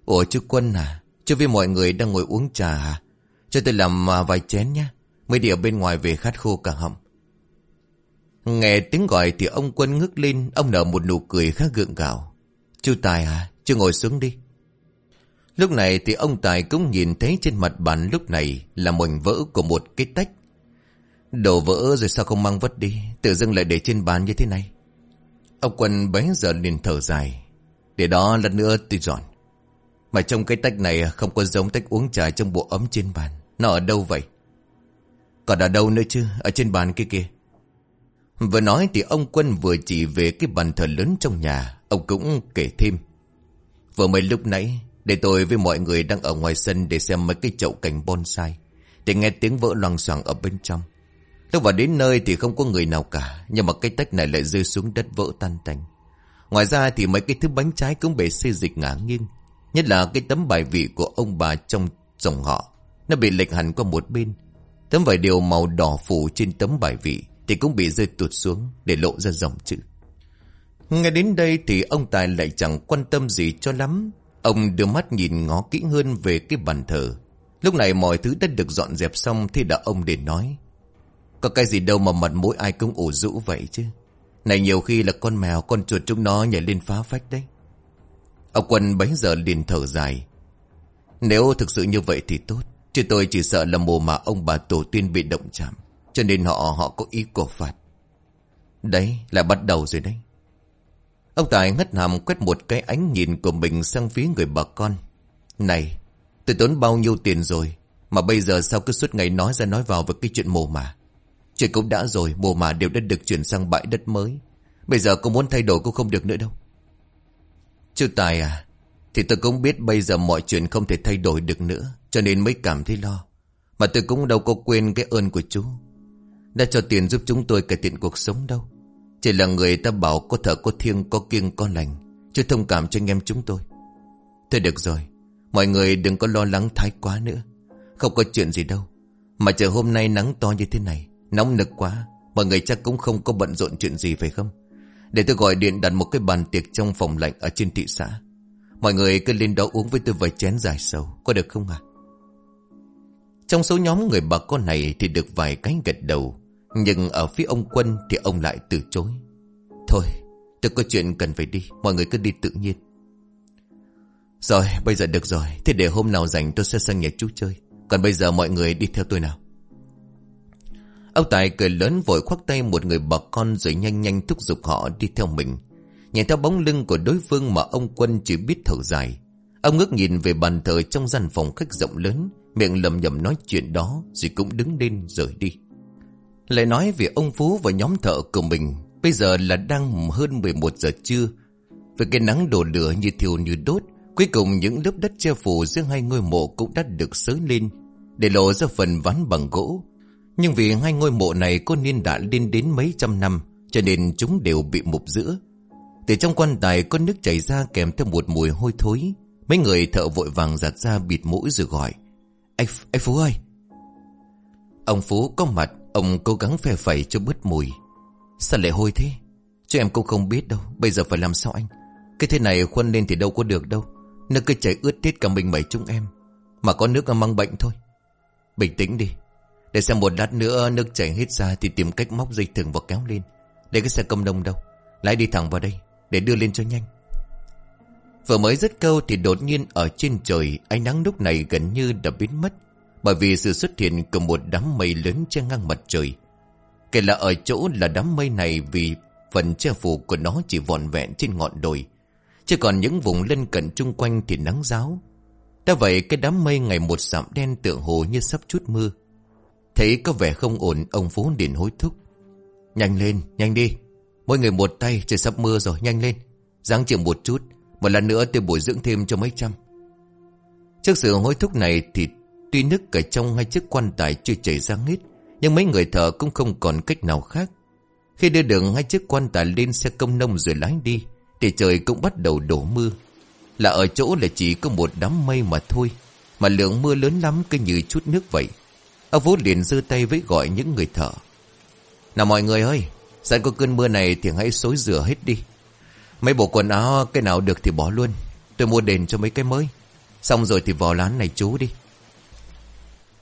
Ủa chú Quân à Chú với mọi người đang ngồi uống trà à? Cho tôi làm à, vài chén nhé. Mấy đĩa bên ngoài về khát khô cả họng. Nghe tiếng gọi thì ông Quân ngước lên, Ông nở một nụ cười khá gượng gạo. Chú Tài à Chú ngồi xuống đi. Lúc này thì ông Tài cũng nhìn thấy trên mặt bàn lúc này Là mảnh vỡ của một cái tách Đồ vỡ rồi sao không mang vất đi Tự dưng lại để trên bàn như thế này Ông Quân bấy giờ liền thở dài Để đó lần nữa tôi dọn Mà trong cái tách này không có giống tách uống trà trong bộ ấm trên bàn Nó ở đâu vậy Còn ở đâu nữa chứ Ở trên bàn kia kia Vừa nói thì ông Quân vừa chỉ về cái bàn thờ lớn trong nhà. Ông cũng kể thêm. Vừa mấy lúc nãy, để tôi với mọi người đang ở ngoài sân để xem mấy cái chậu cảnh bonsai. Để nghe tiếng vỡ loằng xoảng ở bên trong. Lúc vào đến nơi thì không có người nào cả. Nhưng mà cái tách này lại rơi xuống đất vỡ tan tành. Ngoài ra thì mấy cái thứ bánh trái cũng bị xê dịch ngã nghiêng. Nhất là cái tấm bài vị của ông bà trong dòng họ. Nó bị lệch hẳn qua một bên. Tấm vải điều màu đỏ phủ trên tấm bài vị thì cũng bị rơi tuột xuống để lộ ra dòng chữ. Nghe đến đây thì ông Tài lại chẳng quan tâm gì cho lắm. Ông đưa mắt nhìn ngó kỹ hơn về cái bàn thờ. Lúc này mọi thứ đã được dọn dẹp xong thì đã ông để nói. Có cái gì đâu mà mặt mũi ai cũng ủ rũ vậy chứ. Này nhiều khi là con mèo, con chuột chúng nó nhảy lên phá phách đấy. Ông Quân bấy giờ liền thở dài. Nếu thực sự như vậy thì tốt. Chứ tôi chỉ sợ là mồ mà ông bà tổ tiên bị động chạm. Cho nên họ họ có ý cổ phạt. Đấy, là bắt đầu rồi đấy. Ông Tài ngất hàm quét một cái ánh nhìn của mình sang phía người bà con. Này, tôi tốn bao nhiêu tiền rồi, mà bây giờ sao cứ suốt ngày nói ra nói vào về cái chuyện mồ mà. Chuyện cũng đã rồi, mồ mà đều đã được chuyển sang bãi đất mới. Bây giờ cô muốn thay đổi cũng không được nữa đâu. Chú Tài à, thì tôi cũng biết bây giờ mọi chuyện không thể thay đổi được nữa, cho nên mới cảm thấy lo. Mà tôi cũng đâu có quên cái ơn của chú. Đã cho tiền giúp chúng tôi cải thiện cuộc sống đâu. Chỉ là người ta bảo có thở có thiêng có kiêng có lành Chứ thông cảm cho anh em chúng tôi Thôi được rồi Mọi người đừng có lo lắng thái quá nữa Không có chuyện gì đâu Mà chờ hôm nay nắng to như thế này Nóng nực quá, Mọi người chắc cũng không có bận rộn chuyện gì phải không? Để tôi gọi điện đặt một cái bàn tiệc trong phòng lạnh Ở trên thị xã. Mọi người cứ lên đó uống với tôi vài chén dài sầu, Có được không à Trong số nhóm người bà con này Thì được vài cánh gật đầu, nhưng ở phía ông Quân thì ông lại từ chối. Thôi, tôi có chuyện cần phải đi, Mọi người cứ đi tự nhiên. Rồi, bây giờ được rồi, Thế để hôm nào rảnh tôi sẽ sang nhà chú chơi. Còn bây giờ mọi người đi theo tôi nào. Ông Tài cười lớn vội khoác tay một người bà con Rồi nhanh nhanh thúc giục họ đi theo mình. Nhìn theo bóng lưng của đối phương mà ông Quân chỉ biết thở dài. Ông ngước nhìn về bàn thờ trong gian phòng khách rộng lớn, Miệng lầm nhầm nói chuyện đó Rồi cũng đứng lên rời đi. Lại nói về ông Phú và nhóm thợ của mình, Bây giờ là đang hơn 11 giờ trưa. Với cái nắng đổ lửa như thiêu như đốt, Cuối cùng những lớp đất che phủ giữa hai ngôi mộ cũng đã được sới lên, Để lộ ra phần ván bằng gỗ. Nhưng vì hai ngôi mộ này có niên đại lên đến mấy trăm năm Cho nên chúng đều bị mục giữa Từ trong quan tài có nước chảy ra kèm theo một mùi hôi thối. Mấy người thợ vội vàng giặt ra bịt mũi rồi gọi Anh, anh Phú ơi! Ông Phú có mặt Ông cố gắng phe phẩy cho bớt mùi. Sao lại hôi thế? Chứ em cũng không biết đâu Bây giờ phải làm sao anh? Cái thế này khuân lên thì đâu có được đâu. Nước cứ chảy ướt hết cả mình bảy chúng em. Mà có nước mang bệnh thôi. Bình tĩnh đi. Để xem một lát nữa nước chảy hết ra Thì tìm cách móc dây thừng và kéo lên. Để cái xe công đông đâu. Lái đi thẳng vào đây, Để đưa lên cho nhanh. Vừa mới dứt câu thì đột nhiên ở trên trời, Ánh nắng lúc này gần như đã biến mất, bởi vì sự xuất hiện của một đám mây lớn che ngang mặt trời. Kể là ở chỗ là đám mây này vì phần che phủ của nó chỉ vòn vẹn trên ngọn đồi. Chứ còn những vùng lân cận chung quanh thì nắng giáo Đã vậy cái đám mây ngày một sạm đen tượng hồ như sắp chút mưa. Thấy có vẻ không ổn ông Phú điện hối thúc. Nhanh lên, nhanh đi. Mỗi người một tay trời sắp mưa rồi, nhanh lên. Giáng chịu một chút Một lần nữa tôi bồi dưỡng thêm cho mấy trăm. Trước sự hối thúc này thì Tuy nước cả trong hai chiếc quan tài chưa chảy ra hết Nhưng mấy người thợ cũng không còn cách nào khác. Khi đưa đường hai chiếc quan tài lên xe công nông rồi lái đi Thì trời cũng bắt đầu đổ mưa. Là ở chỗ là chỉ có một đám mây mà thôi Mà lượng mưa lớn lắm cứ như chút nước vậy. Ông Vũ liền giơ tay với gọi những người thợ. Nào mọi người ơi Sẵn có cơn mưa này thì hãy xối rửa hết đi. Mấy bộ quần áo cái nào được thì bỏ luôn. Tôi mua đền cho mấy cái mới. Xong rồi thì vào lán này chú đi.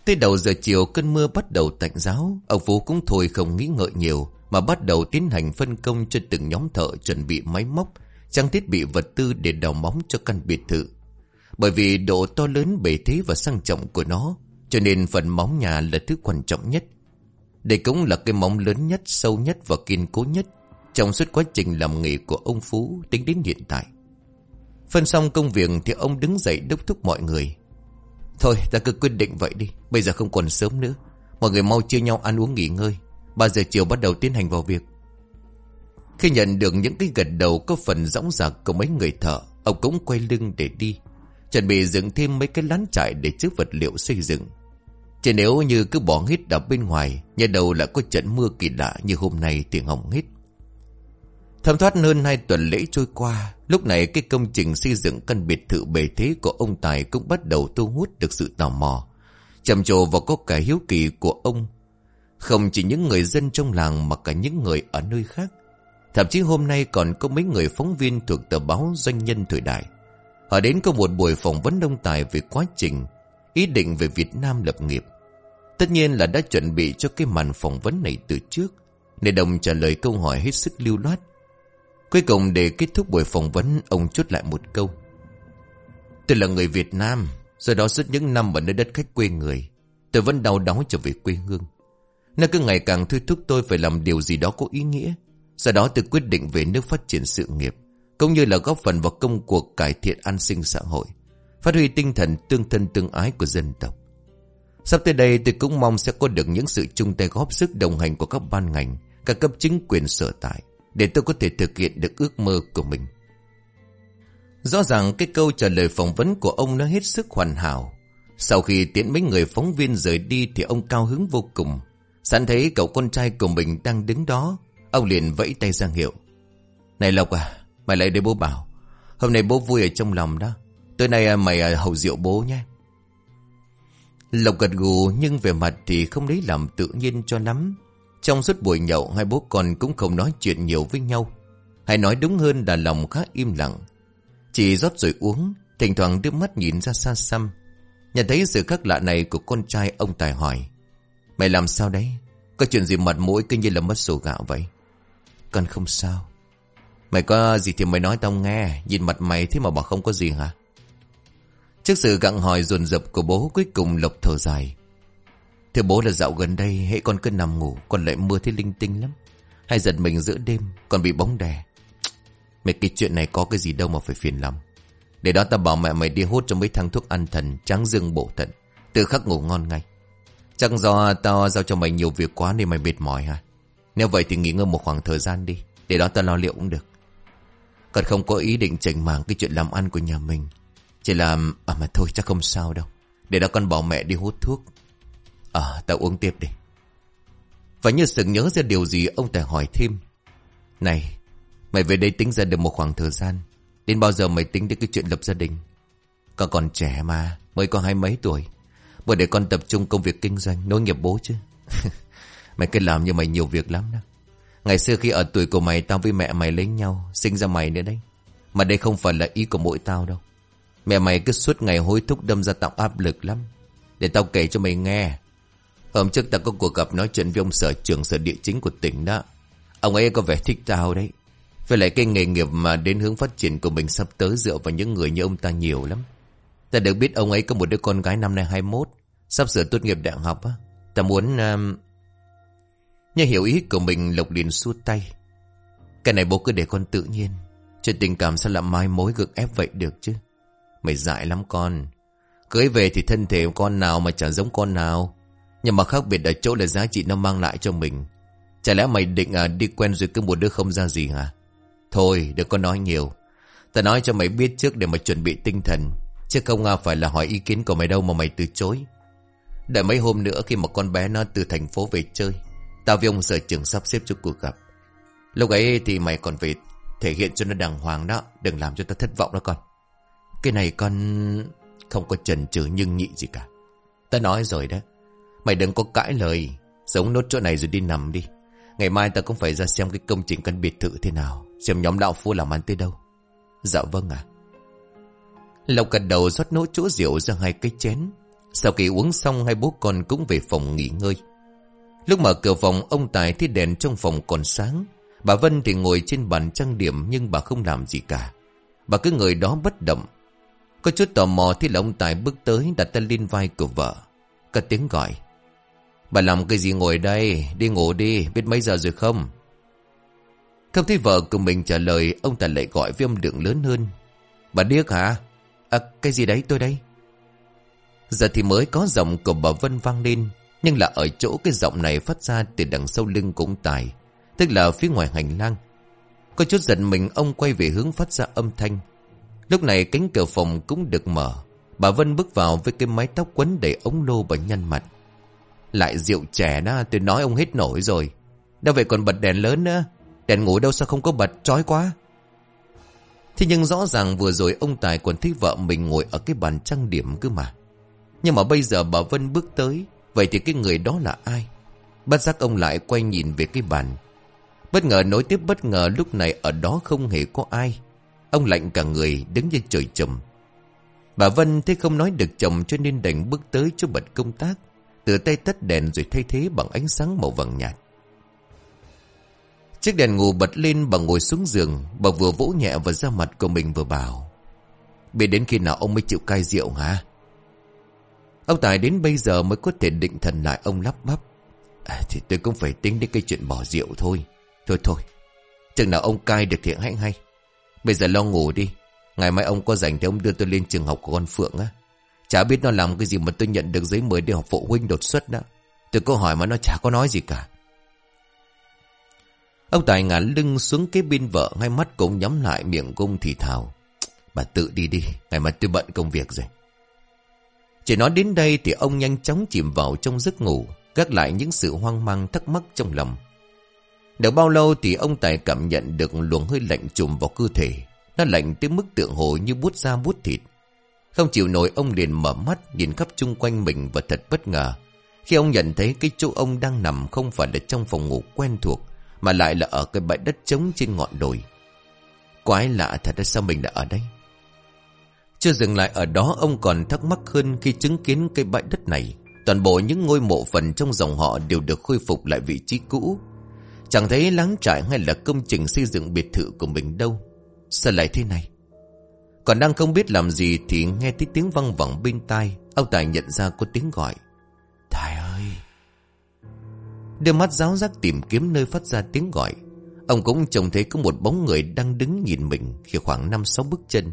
Tới đầu giờ chiều, cơn mưa bắt đầu tạnh giáo. Ông vũ cũng thôi không nghĩ ngợi nhiều, Mà bắt đầu tiến hành phân công cho từng nhóm thợ chuẩn bị máy móc, Trang thiết bị vật tư để đào móng cho căn biệt thự. Bởi vì độ to lớn bề thế và sang trọng của nó cho nên phần móng nhà là thứ quan trọng nhất. Đây cũng là cái móng lớn nhất, sâu nhất và kiên cố nhất Trong suốt quá trình làm nghề của ông Phú tính đến hiện tại. Phân xong công việc thì ông đứng dậy đốc thúc mọi người. Thôi ta cứ quyết định vậy đi Bây giờ không còn sớm nữa. Mọi người mau chia nhau ăn uống nghỉ ngơi. 3 giờ chiều bắt đầu tiến hành vào việc. Khi nhận được những cái gật đầu Có phần rõng rạc của mấy người thợ Ông cũng quay lưng để đi Chuẩn bị dựng thêm mấy cái lán trại Để chứa vật liệu xây dựng. Chỉ nếu như cứ bỏ hít đập bên ngoài, Nhà đầu lại có trận mưa kỳ lạ Như hôm nay thì hỏng hít. Thấm thoát hơn hai tuần lễ trôi qua, Lúc này cái công trình xây dựng căn biệt thự bề thế của ông Tài cũng bắt đầu thu hút được sự tò mò. Trầm trồ vào có cả hiếu kỳ của ông. Không chỉ những người dân trong làng mà cả những người ở nơi khác. Thậm chí hôm nay còn có mấy người phóng viên thuộc tờ báo Doanh nhân Thời đại. Họ đến có một buổi phỏng vấn đông tài về quá trình, Ý định về Việt Nam lập nghiệp Tất nhiên là đã chuẩn bị cho cái màn phỏng vấn này từ trước. Để đồng trả lời câu hỏi hết sức lưu loát. Cuối cùng để kết thúc buổi phỏng vấn, Ông chốt lại một câu. Tôi là người Việt Nam, Do đó suốt những năm ở nơi đất khách quê người, Tôi vẫn đau đáu trở về quê hương. Nó cứ ngày càng thôi thúc tôi phải làm điều gì đó có ý nghĩa. Do đó tôi quyết định về nước phát triển sự nghiệp, Cũng như là góp phần vào công cuộc cải thiện an sinh xã hội, Phát huy tinh thần tương thân tương ái của dân tộc. Sắp tới đây tôi cũng mong sẽ có được những sự chung tay góp sức đồng hành của các ban ngành Các cấp chính quyền sở tại, Để tôi có thể thực hiện được ước mơ của mình. Rõ ràng cái câu trả lời phỏng vấn của ông nó hết sức hoàn hảo. Sau khi tiễn mấy người phóng viên rời đi Thì ông cao hứng vô cùng. Sẵn thấy cậu con trai của mình đang đứng đó. Ông liền vẫy tay ra hiệu. Này Lộc à Mày lại đây bố bảo. Hôm nay bố vui ở trong lòng đó. Tối nay à, mày à, hầu rượu bố nhé. Lộc gật gù nhưng về mặt thì không lấy làm tự nhiên cho lắm. Trong suốt buổi nhậu hai bố con cũng không nói chuyện nhiều với nhau. Hay nói đúng hơn là lòng khá im lặng. Chỉ rót rồi uống, thỉnh thoảng đưa mắt nhìn ra xa xăm. Nhận thấy sự khác lạ này của con trai ông Tài hỏi. Mày làm sao đấy? Có chuyện gì mặt mũi cứ như là mất sổ gạo vậy? Con không sao. Mày có gì thì mày nói tao nghe. Nhìn mặt mày thế mà bảo không có gì hả? Trước sự gặng hỏi dồn dập của bố, cuối cùng Lộc thở dài. Thưa bố là dạo gần đây hệ con cứ nằm ngủ còn lại mưa thế linh tinh lắm. Hay giật mình giữa đêm còn bị bóng đè. Mấy cái chuyện này có cái gì đâu mà phải phiền lắm. Để đó ta bảo mẹ mày đi hút cho mấy thằng thuốc ăn thần trắng dương bổ thận. từ khắc ngủ ngon ngay. Chắc do tao giao cho mày nhiều việc quá nên mày mệt mỏi hả? Nếu vậy thì nghỉ ngơi một khoảng thời gian đi. Để đó ta lo liệu cũng được. Còn không có ý định chảnh màng cái chuyện làm ăn của nhà mình. Chỉ là... À mà thôi chắc không sao đâu. Để đó con bỏ mẹ đi hút thuốc. À tao uống tiếp đi. Và như sự nhớ ra điều gì ông Tài hỏi thêm. Này, mày về đây tính ra được một khoảng thời gian. Đến bao giờ mày tính đến cái chuyện lập gia đình? Con còn trẻ mà, mới có hai mấy tuổi. Bởi để con tập trung công việc kinh doanh, nối nghiệp bố chứ. (laughs) mày cứ làm như mày nhiều việc lắm đó. Ngày xưa khi ở tuổi của mày, tao với mẹ mày lấy nhau, sinh ra mày nữa đấy. Mà đây không phải là ý của mỗi tao đâu. Mẹ mày cứ suốt ngày hối thúc đâm ra tạo áp lực lắm. Để tao kể cho mày nghe. Hôm trước tao có cuộc gặp nói chuyện với ông sở trưởng sở địa chính của tỉnh đó. Ông ấy có vẻ thích tao đấy. Với lại cái nghề nghiệp mà đến hướng phát triển của mình sắp tới dựa vào những người như ông ta nhiều lắm. Ta được biết ông ấy có một đứa con gái năm nay 21. Sắp sửa tốt nghiệp đại học á. Ta muốn... Um... Như hiểu ý của mình Lộc liền xua tay. Cái này bố cứ để con tự nhiên. Chuyện tình cảm sao lại mai mối gượng ép vậy được chứ. Mày dại lắm con. Cưới về thì thân thể con nào mà chẳng giống con nào. Nhưng mà khác biệt ở chỗ là giá trị nó mang lại cho mình. Chả lẽ mày định à, đi quen rồi cứ một đứa không ra gì hả? Thôi đừng có nói nhiều. Ta nói cho mày biết trước để mà chuẩn bị tinh thần. Chứ không à, phải là hỏi ý kiến của mày đâu mà mày từ chối. Đợi mấy hôm nữa khi mà con bé nó từ thành phố về chơi. Tao với ông sở trưởng sắp xếp cho cuộc gặp. Lúc ấy thì mày còn phải thể hiện cho nó đàng hoàng đó. Đừng làm cho ta thất vọng đó con. Cái này con không có chần chừ nhưng nhị gì cả. Ta nói rồi đó. Mày đừng có cãi lời. Sống nốt chỗ này rồi đi nằm đi. Ngày mai ta cũng phải ra xem cái công trình căn biệt thự thế nào. Xem nhóm đạo phu làm ăn tới đâu. Dạ vâng ạ. À. Lộc gật đầu rót nốt chỗ rượu ra hai cái chén. Sau khi uống xong, hai bố con cũng về phòng nghỉ ngơi. Lúc mở cửa phòng, ông Tài thấy đèn trong phòng còn sáng. Bà Vân thì ngồi trên bàn trang điểm nhưng bà không làm gì cả. Bà cứ người đó bất động có chút tò mò thì là ông Tài bước tới đặt tay lên vai của vợ. Cất tiếng gọi. Bà làm cái gì ngồi đây? Đi ngủ đi, biết mấy giờ rồi không? Không thấy vợ của mình trả lời, ông Tài lại gọi với âm lượng lớn hơn. Bà điếc hả? À, cái gì đấy tôi đây? Giờ thì mới có giọng của bà Vân vang lên, nhưng là ở chỗ cái giọng này phát ra từ đằng sau lưng của ông Tài, tức là phía ngoài hành lang. Có chút giận mình ông quay về hướng phát ra âm thanh. Lúc này cánh cửa phòng cũng được mở. Bà Vân bước vào với cái mái tóc quấn đầy ống lô và nhăn mặt. Lại rượu trẻ đó, tôi nói ông hết nổi rồi. Đâu vậy còn bật đèn lớn nữa. Đèn ngủ đâu sao không có bật, chói quá. Thế nhưng rõ ràng vừa rồi ông Tài còn thấy vợ mình ngồi ở cái bàn trang điểm cơ mà. Nhưng mà bây giờ bà Vân bước tới, vậy thì cái người đó là ai? Bất giác ông lại quay nhìn về cái bàn. Bất ngờ nối tiếp bất ngờ lúc này ở đó không hề có ai. Ông lạnh cả người đứng như trời trầm Bà Vân thấy không nói được chồng cho nên đành bước tới cho bật công tác. Từ tay tắt đèn rồi thay thế bằng ánh sáng màu vàng nhạt. Chiếc đèn ngủ bật lên bà ngồi xuống giường. Bà vừa vỗ nhẹ vào da mặt của mình vừa bảo. Biết đến khi nào ông mới chịu cai rượu hả? Ông Tài đến bây giờ mới có thể định thần lại ông lắp bắp. À, thì tôi cũng phải tính đến cái chuyện bỏ rượu thôi. Thôi thôi. Chừng nào ông cai được thì hãy hay. Bây giờ lo ngủ đi. Ngày mai ông có rảnh thì ông đưa tôi lên trường học của con Phượng á. Chả biết nó làm cái gì mà tôi nhận được giấy mời đi học phụ huynh đột xuất đó. Tôi có hỏi mà nó chả có nói gì cả. Ông Tài ngả lưng xuống cái bên vợ, ngay mắt cũng nhắm lại miệng cung thì thào. Bà tự đi đi, ngày mai tôi bận công việc rồi. Chỉ nói đến đây thì ông nhanh chóng chìm vào trong giấc ngủ, gác lại những sự hoang mang thắc mắc trong lòng. Được bao lâu thì ông Tài cảm nhận được luồng hơi lạnh trùm vào cơ thể. Nó lạnh tới mức tượng hồ như bút da bút thịt. Không chịu nổi, ông liền mở mắt nhìn khắp chung quanh mình và thật bất ngờ. Khi ông nhận thấy cái chỗ ông đang nằm không phải là trong phòng ngủ quen thuộc, mà lại là ở cái bãi đất trống trên ngọn đồi. Quái lạ thật là sao mình đã ở đây? Chưa dừng lại ở đó, ông còn thắc mắc hơn khi chứng kiến cái bãi đất này. Toàn bộ những ngôi mộ phần trong dòng họ đều được khôi phục lại vị trí cũ. Chẳng thấy láng trại hay là công trình xây dựng biệt thự của mình đâu. Sao lại thế này? Còn đang không biết làm gì thì nghe thấy tiếng văng vẳng bên tai. Ông Tài nhận ra có tiếng gọi. Tài ơi! Đưa mắt giáo giác tìm kiếm nơi phát ra tiếng gọi. Ông cũng trông thấy có một bóng người đang đứng nhìn mình khi khoảng 5-6 bước chân.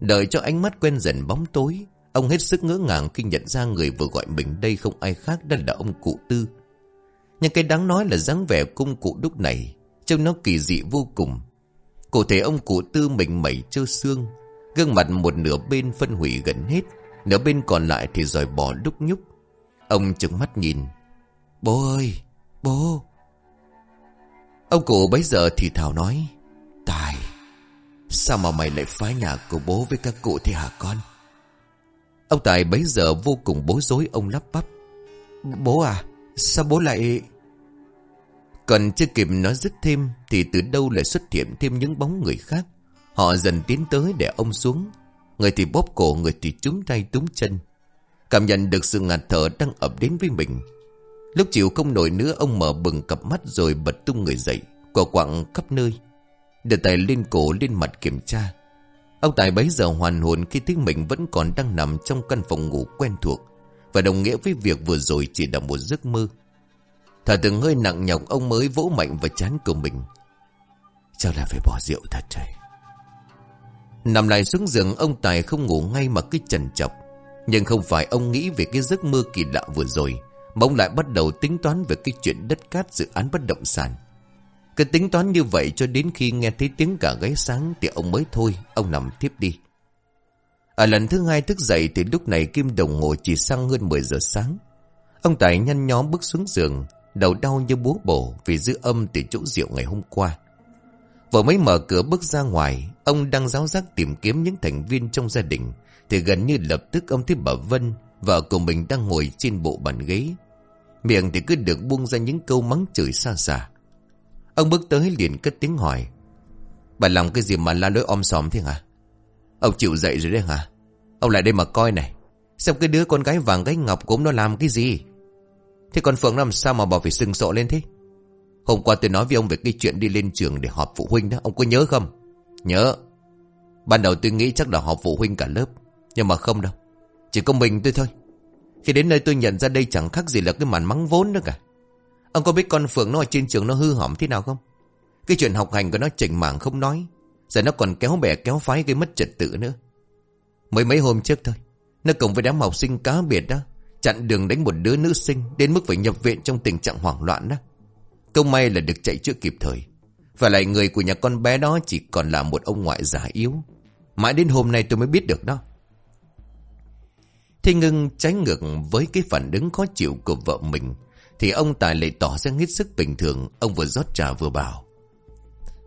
Đợi cho ánh mắt quen dần bóng tối, ông hết sức ngỡ ngàng khi nhận ra người vừa gọi mình đây không ai khác đó là ông cụ tư. Nhưng cái đáng nói là dáng vẻ cung cụ lúc này, trông nó kỳ dị vô cùng. Cụ thể ông cụ tư mình mẩy trơ xương, gương mặt một nửa bên phân hủy gần hết, nửa bên còn lại thì dòi bỏ lúc nhúc. Ông trừng mắt nhìn. Bố ơi, bố. Ông cụ bấy giờ thì thào nói. Tài, sao mà mày lại phá nhà của bố với các cụ thế hả con? Ông Tài bấy giờ vô cùng bối rối ông lắp bắp. Bố à, sao bố lại... Còn chưa kịp nói dứt thêm Thì từ đâu lại xuất hiện thêm những bóng người khác? Họ dần tiến tới để ông xuống. Người thì bóp cổ, Người thì trúng tay túng chân. Cảm nhận được sự ngạt thở đang ập đến với mình. Lúc chịu không nổi nữa, Ông mở bừng cặp mắt rồi bật tung người dậy Quả quặng khắp nơi. Đưa tay lên cổ, lên mặt kiểm tra. Ông Tài bấy giờ hoàn hồn Khi thấy mình vẫn còn đang nằm trong căn phòng ngủ quen thuộc. Và đồng nghĩa với việc vừa rồi chỉ là một giấc mơ Thở từng hơi nặng nhọc ông mới vỗ mạnh vào chán của mình. Chắc là phải bỏ rượu thật trời. Nằm lại xuống giường ông Tài không ngủ ngay mà cứ trần chọc. Nhưng không phải ông nghĩ về cái giấc mơ kỳ lạ vừa rồi. Mà ông lại bắt đầu tính toán về cái chuyện đất cát dự án bất động sản. Cứ tính toán như vậy cho đến khi nghe thấy tiếng cả gáy sáng thì ông mới thôi, ông nằm tiếp đi. Ở lần thứ hai thức dậy thì lúc này kim đồng hồ chỉ sang hơn 10 giờ sáng. Ông Tài nhăn nhó bước xuống giường, Đầu đau như búa bổ vì dư âm từ chỗ rượu ngày hôm qua. Vừa mới mở cửa bước ra ngoài, ông đang giáo giác tìm kiếm những thành viên trong gia đình, thì gần như lập tức ông thấy bà Vân, vợ của mình đang ngồi trên bộ bàn ghế. Miệng thì cứ được buông ra những câu mắng chửi xa xa. Ông bước tới liền cất tiếng hỏi. Bà làm cái gì mà la lối om xóm thế hả? Ông chịu dậy rồi đấy hả? Ông lại đây mà coi này. Xem cái đứa con gái vàng gái ngọc cũng nó làm cái gì? Thế con Phượng làm sao mà bảo phải sưng sộ lên thế? Hôm qua tôi nói với ông về cái chuyện đi lên trường để họp phụ huynh đó. Ông có nhớ không? Nhớ. Ban đầu tôi nghĩ chắc là họp phụ huynh cả lớp, Nhưng mà không đâu. Chỉ có mình tôi thôi. Khi đến nơi tôi nhận ra đây chẳng khác gì là cái màn mắng vốn nữa cả. Ông có biết con Phượng nó ở trên trường nó hư hỏng thế nào không? Cái chuyện học hành của nó chỉnh mảng không nói. Giờ nó còn kéo bè kéo phái gây mất trật tự nữa. Mới mấy hôm trước thôi, Nó cùng với đám học sinh cá biệt đó, Chặn đường đánh một đứa nữ sinh Đến mức phải nhập viện trong tình trạng hoảng loạn đó. Công may là được chạy chữa kịp thời. Và lại người của nhà con bé đó Chỉ còn là một ông ngoại già yếu. Mãi đến hôm nay tôi mới biết được đó. Thế ngưng trái ngược với cái phản ứng khó chịu của vợ mình, Thì ông Tài lại tỏ ra hết sức bình thường, Ông vừa rót trà vừa bảo.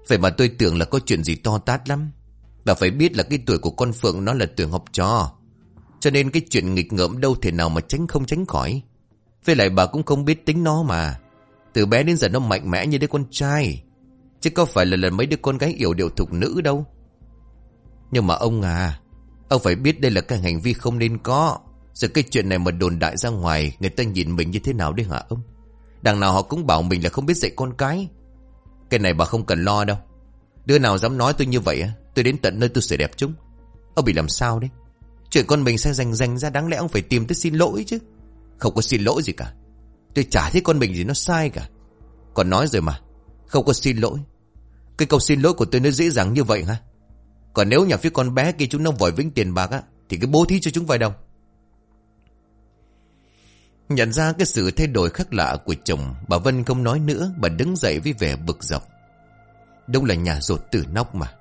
Vậy mà tôi tưởng là có chuyện gì to tát lắm và phải biết là cái tuổi của con Phượng nó là tuổi học trò cho nên cái chuyện nghịch ngợm đâu thể nào mà tránh không tránh khỏi. Với lại bà cũng không biết tính nó mà. Từ bé đến giờ nó mạnh mẽ như đứa con trai. Chứ có phải là lần mấy đứa con gái yếu điệu thục nữ đâu. Nhưng mà ông à, Ông phải biết đây là cái hành vi không nên có Giờ cái chuyện này mà đồn đại ra ngoài Người ta nhìn mình như thế nào đấy hả ông Đằng nào họ cũng bảo mình là không biết dạy con cái cái này bà không cần lo đâu. Đứa nào dám nói tôi như vậy Tôi đến tận nơi tôi sửa đẹp chúng. Ông bị làm sao đấy? Chuyện con mình sẽ rành rành ra đáng lẽ ông phải tìm tới xin lỗi chứ. Không có xin lỗi gì cả. Tôi chả thấy con mình gì nó sai cả. Còn nói rồi mà, Không có xin lỗi. Cái câu xin lỗi của tôi nó dễ dàng như vậy hả? Còn nếu nhà phía con bé kia chúng nó vòi vĩnh tiền bạc á, Thì cứ bố thí cho chúng vài đồng Nhận ra cái sự thay đổi khác lạ của chồng, Bà Vân không nói nữa Bà đứng dậy với vẻ bực dọc. Đúng là nhà rột từ nóc mà.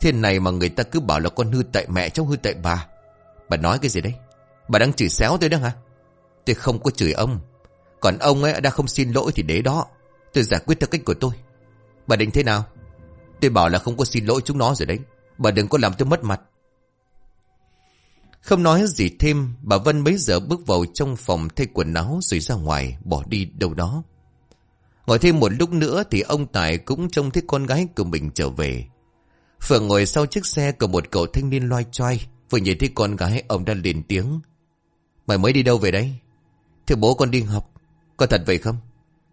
Thế này mà người ta cứ bảo là con hư tại mẹ, cháu hư tại bà. Bà nói cái gì đấy? Bà đang chửi xéo tôi đó hả? Tôi không có chửi ông. Còn ông ấy đã không xin lỗi thì để đó. Tôi giải quyết theo cách của tôi. Bà định thế nào? Tôi bảo là không có xin lỗi chúng nó rồi đấy. Bà đừng có làm tôi mất mặt. Không nói gì thêm, Bà Vân bấy giờ bước vào trong phòng thay quần áo Rồi ra ngoài, bỏ đi đâu đó. Ngồi thêm một lúc nữa Thì ông Tài cũng trông thấy con gái của mình trở về. Phượng ngồi sau chiếc xe Của một cậu thanh niên loay choay, Vừa nhìn thấy con gái, ông đã liền tiếng. Mày mới đi đâu về đấy Thưa bố con đi học, Có thật vậy không?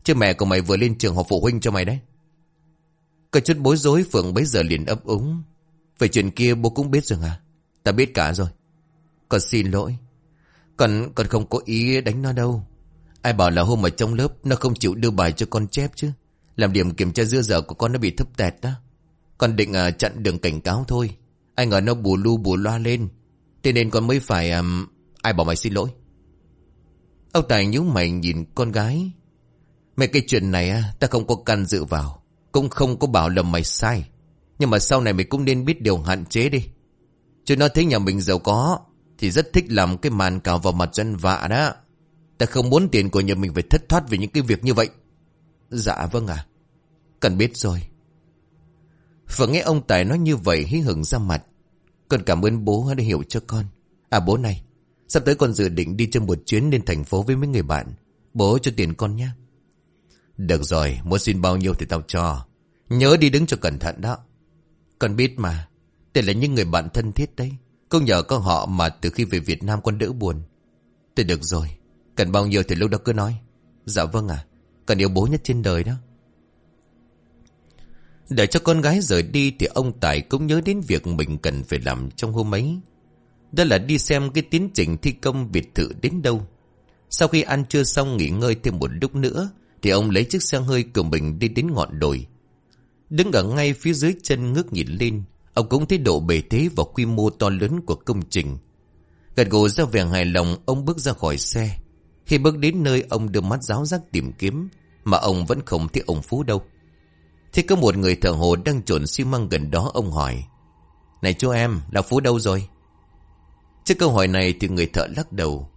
Chứ mẹ của mày vừa lên trường học phụ huynh cho mày đấy. Có chút bối rối, Phượng bấy giờ liền ấp úng. Về chuyện kia bố cũng biết rồi à Ta biết cả rồi. Con xin lỗi. Con, con không có ý đánh nó đâu. Ai bảo là hôm ở trong lớp Nó không chịu đưa bài cho con chép chứ? Làm điểm kiểm tra dưa dở của con nó bị thấp tẹt đó. Con định uh, chặn đường cảnh cáo thôi. Anh ngờ nó bù lu bù loa lên. Thế nên con mới phải um, Ai bảo mày xin lỗi? Ông Tài nhíu mày nhìn con gái. Mấy cái chuyện này á Ta không có can dự vào. Cũng không có bảo là mày sai. Nhưng mà sau này mày cũng nên biết điều hạn chế đi. Chứ nó thấy nhà mình giàu có thì rất thích làm cái màn cào vào mặt dân vạ đó. Ta không muốn tiền của nhà mình phải thất thoát Vì những cái việc như vậy. Dạ vâng ạ. Cần biết rồi. Và nghe ông Tài nói như vậy, hí hửng ra mặt. Con cảm ơn bố đã hiểu cho con. À bố này, Sắp tới con dự định đi trên một chuyến lên thành phố với mấy người bạn. Bố cho tiền con nhé. Được rồi, Muốn xin bao nhiêu thì tao cho. Nhớ đi đứng cho cẩn thận đó. Con biết mà Đây là những người bạn thân thiết đấy. Cũng nhờ có họ mà từ khi về Việt Nam con đỡ buồn. Tôi được rồi, Cần bao nhiêu thì lúc đó cứ nói. Dạ vâng ạ, Cần yêu bố nhất trên đời đó. Để cho con gái rời đi Thì ông Tài cũng nhớ đến việc Mình cần phải làm trong hôm ấy. Đó là đi xem cái tiến trình thi công biệt thự đến đâu. Sau khi ăn trưa xong nghỉ ngơi thêm một lúc nữa, Thì ông lấy chiếc xe hơi của mình đi đến ngọn đồi. Đứng ở ngay phía dưới chân ngước nhìn lên Ông cũng thấy độ bề thế và quy mô to lớn của công trình. Gật gù ra vẻ hài lòng, Ông bước ra khỏi xe. Khi bước đến nơi, ông đưa mắt giáo giác tìm kiếm, Mà ông vẫn không thấy ông Phú đâu. Thế có một người thợ hồ đang trộn xi măng gần đó, ông hỏi, Này chú em, là Phú đâu rồi? Trước câu hỏi này thì người thợ lắc đầu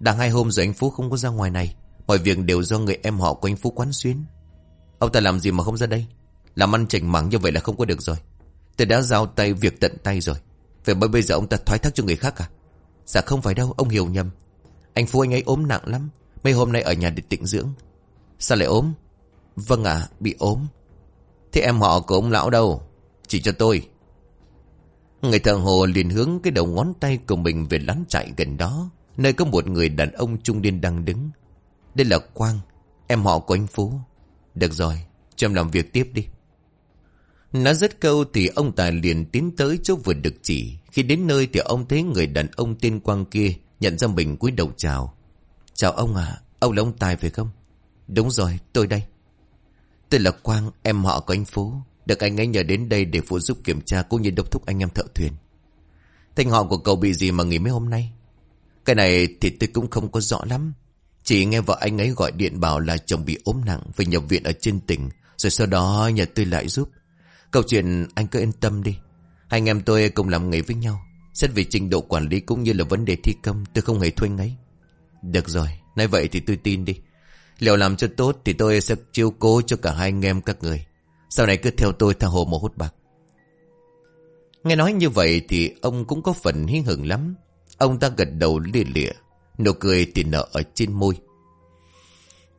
đã hai hôm rồi anh Phú không có ra ngoài này. Mọi việc đều do người em họ của anh Phú quán xuyến. Ông ta làm gì mà không ra đây? Làm ăn chảnh mảng như vậy là không có được rồi. Tôi đã giao tay việc tận tay rồi. Vậy mà bây giờ ông ta thoái thác cho người khác à? Dạ không phải đâu, ông hiểu nhầm. Anh Phú anh ấy ốm nặng lắm. Mấy hôm nay ở nhà để tịnh dưỡng. Sao lại ốm? Vâng ạ, bị ốm. Thế em họ của ông lão đâu? Chỉ cho tôi. Người thợ hồ liền hướng cái đầu ngón tay của mình về lán chạy gần đó, Nơi có một người đàn ông trung niên đang đứng. Đây là Quang, Em họ của anh Phú. Được rồi, cho em làm việc tiếp đi. Nói rất câu thì ông Tài liền tiến tới chỗ vừa được chỉ. Khi đến nơi thì ông thấy người đàn ông tên Quang kia Nhận ra mình cúi đầu chào. Chào ông à Ông là ông Tài phải không? Đúng rồi, tôi đây. Tôi là Quang, em họ của anh Phú. Được anh ấy nhờ đến đây để phụ giúp kiểm tra Cũng như đốc thúc anh em thợ thuyền. Thanh họ của cậu bị gì mà nghỉ mấy hôm nay? Cái này thì tôi cũng không có rõ lắm. Chỉ nghe vợ anh ấy gọi điện bảo là chồng bị ốm nặng Phải nhập viện ở trên tỉnh, Rồi sau đó nhờ tôi lại giúp. Câu chuyện anh cứ yên tâm đi. Hai anh em tôi cùng làm nghề với nhau. Xét về trình độ quản lý cũng như là vấn đề thi công Tôi không hề thuê ấy. Được rồi, nói vậy thì tôi tin đi. Liệu làm cho tốt thì tôi sẽ chiêu cố cho cả hai anh em các người. Sau này cứ theo tôi tha hồ mà hút bạc. Nghe nói như vậy thì ông cũng có phần hí hửng lắm. Ông ta gật đầu lìa lịa Nụ cười thì nở ở trên môi.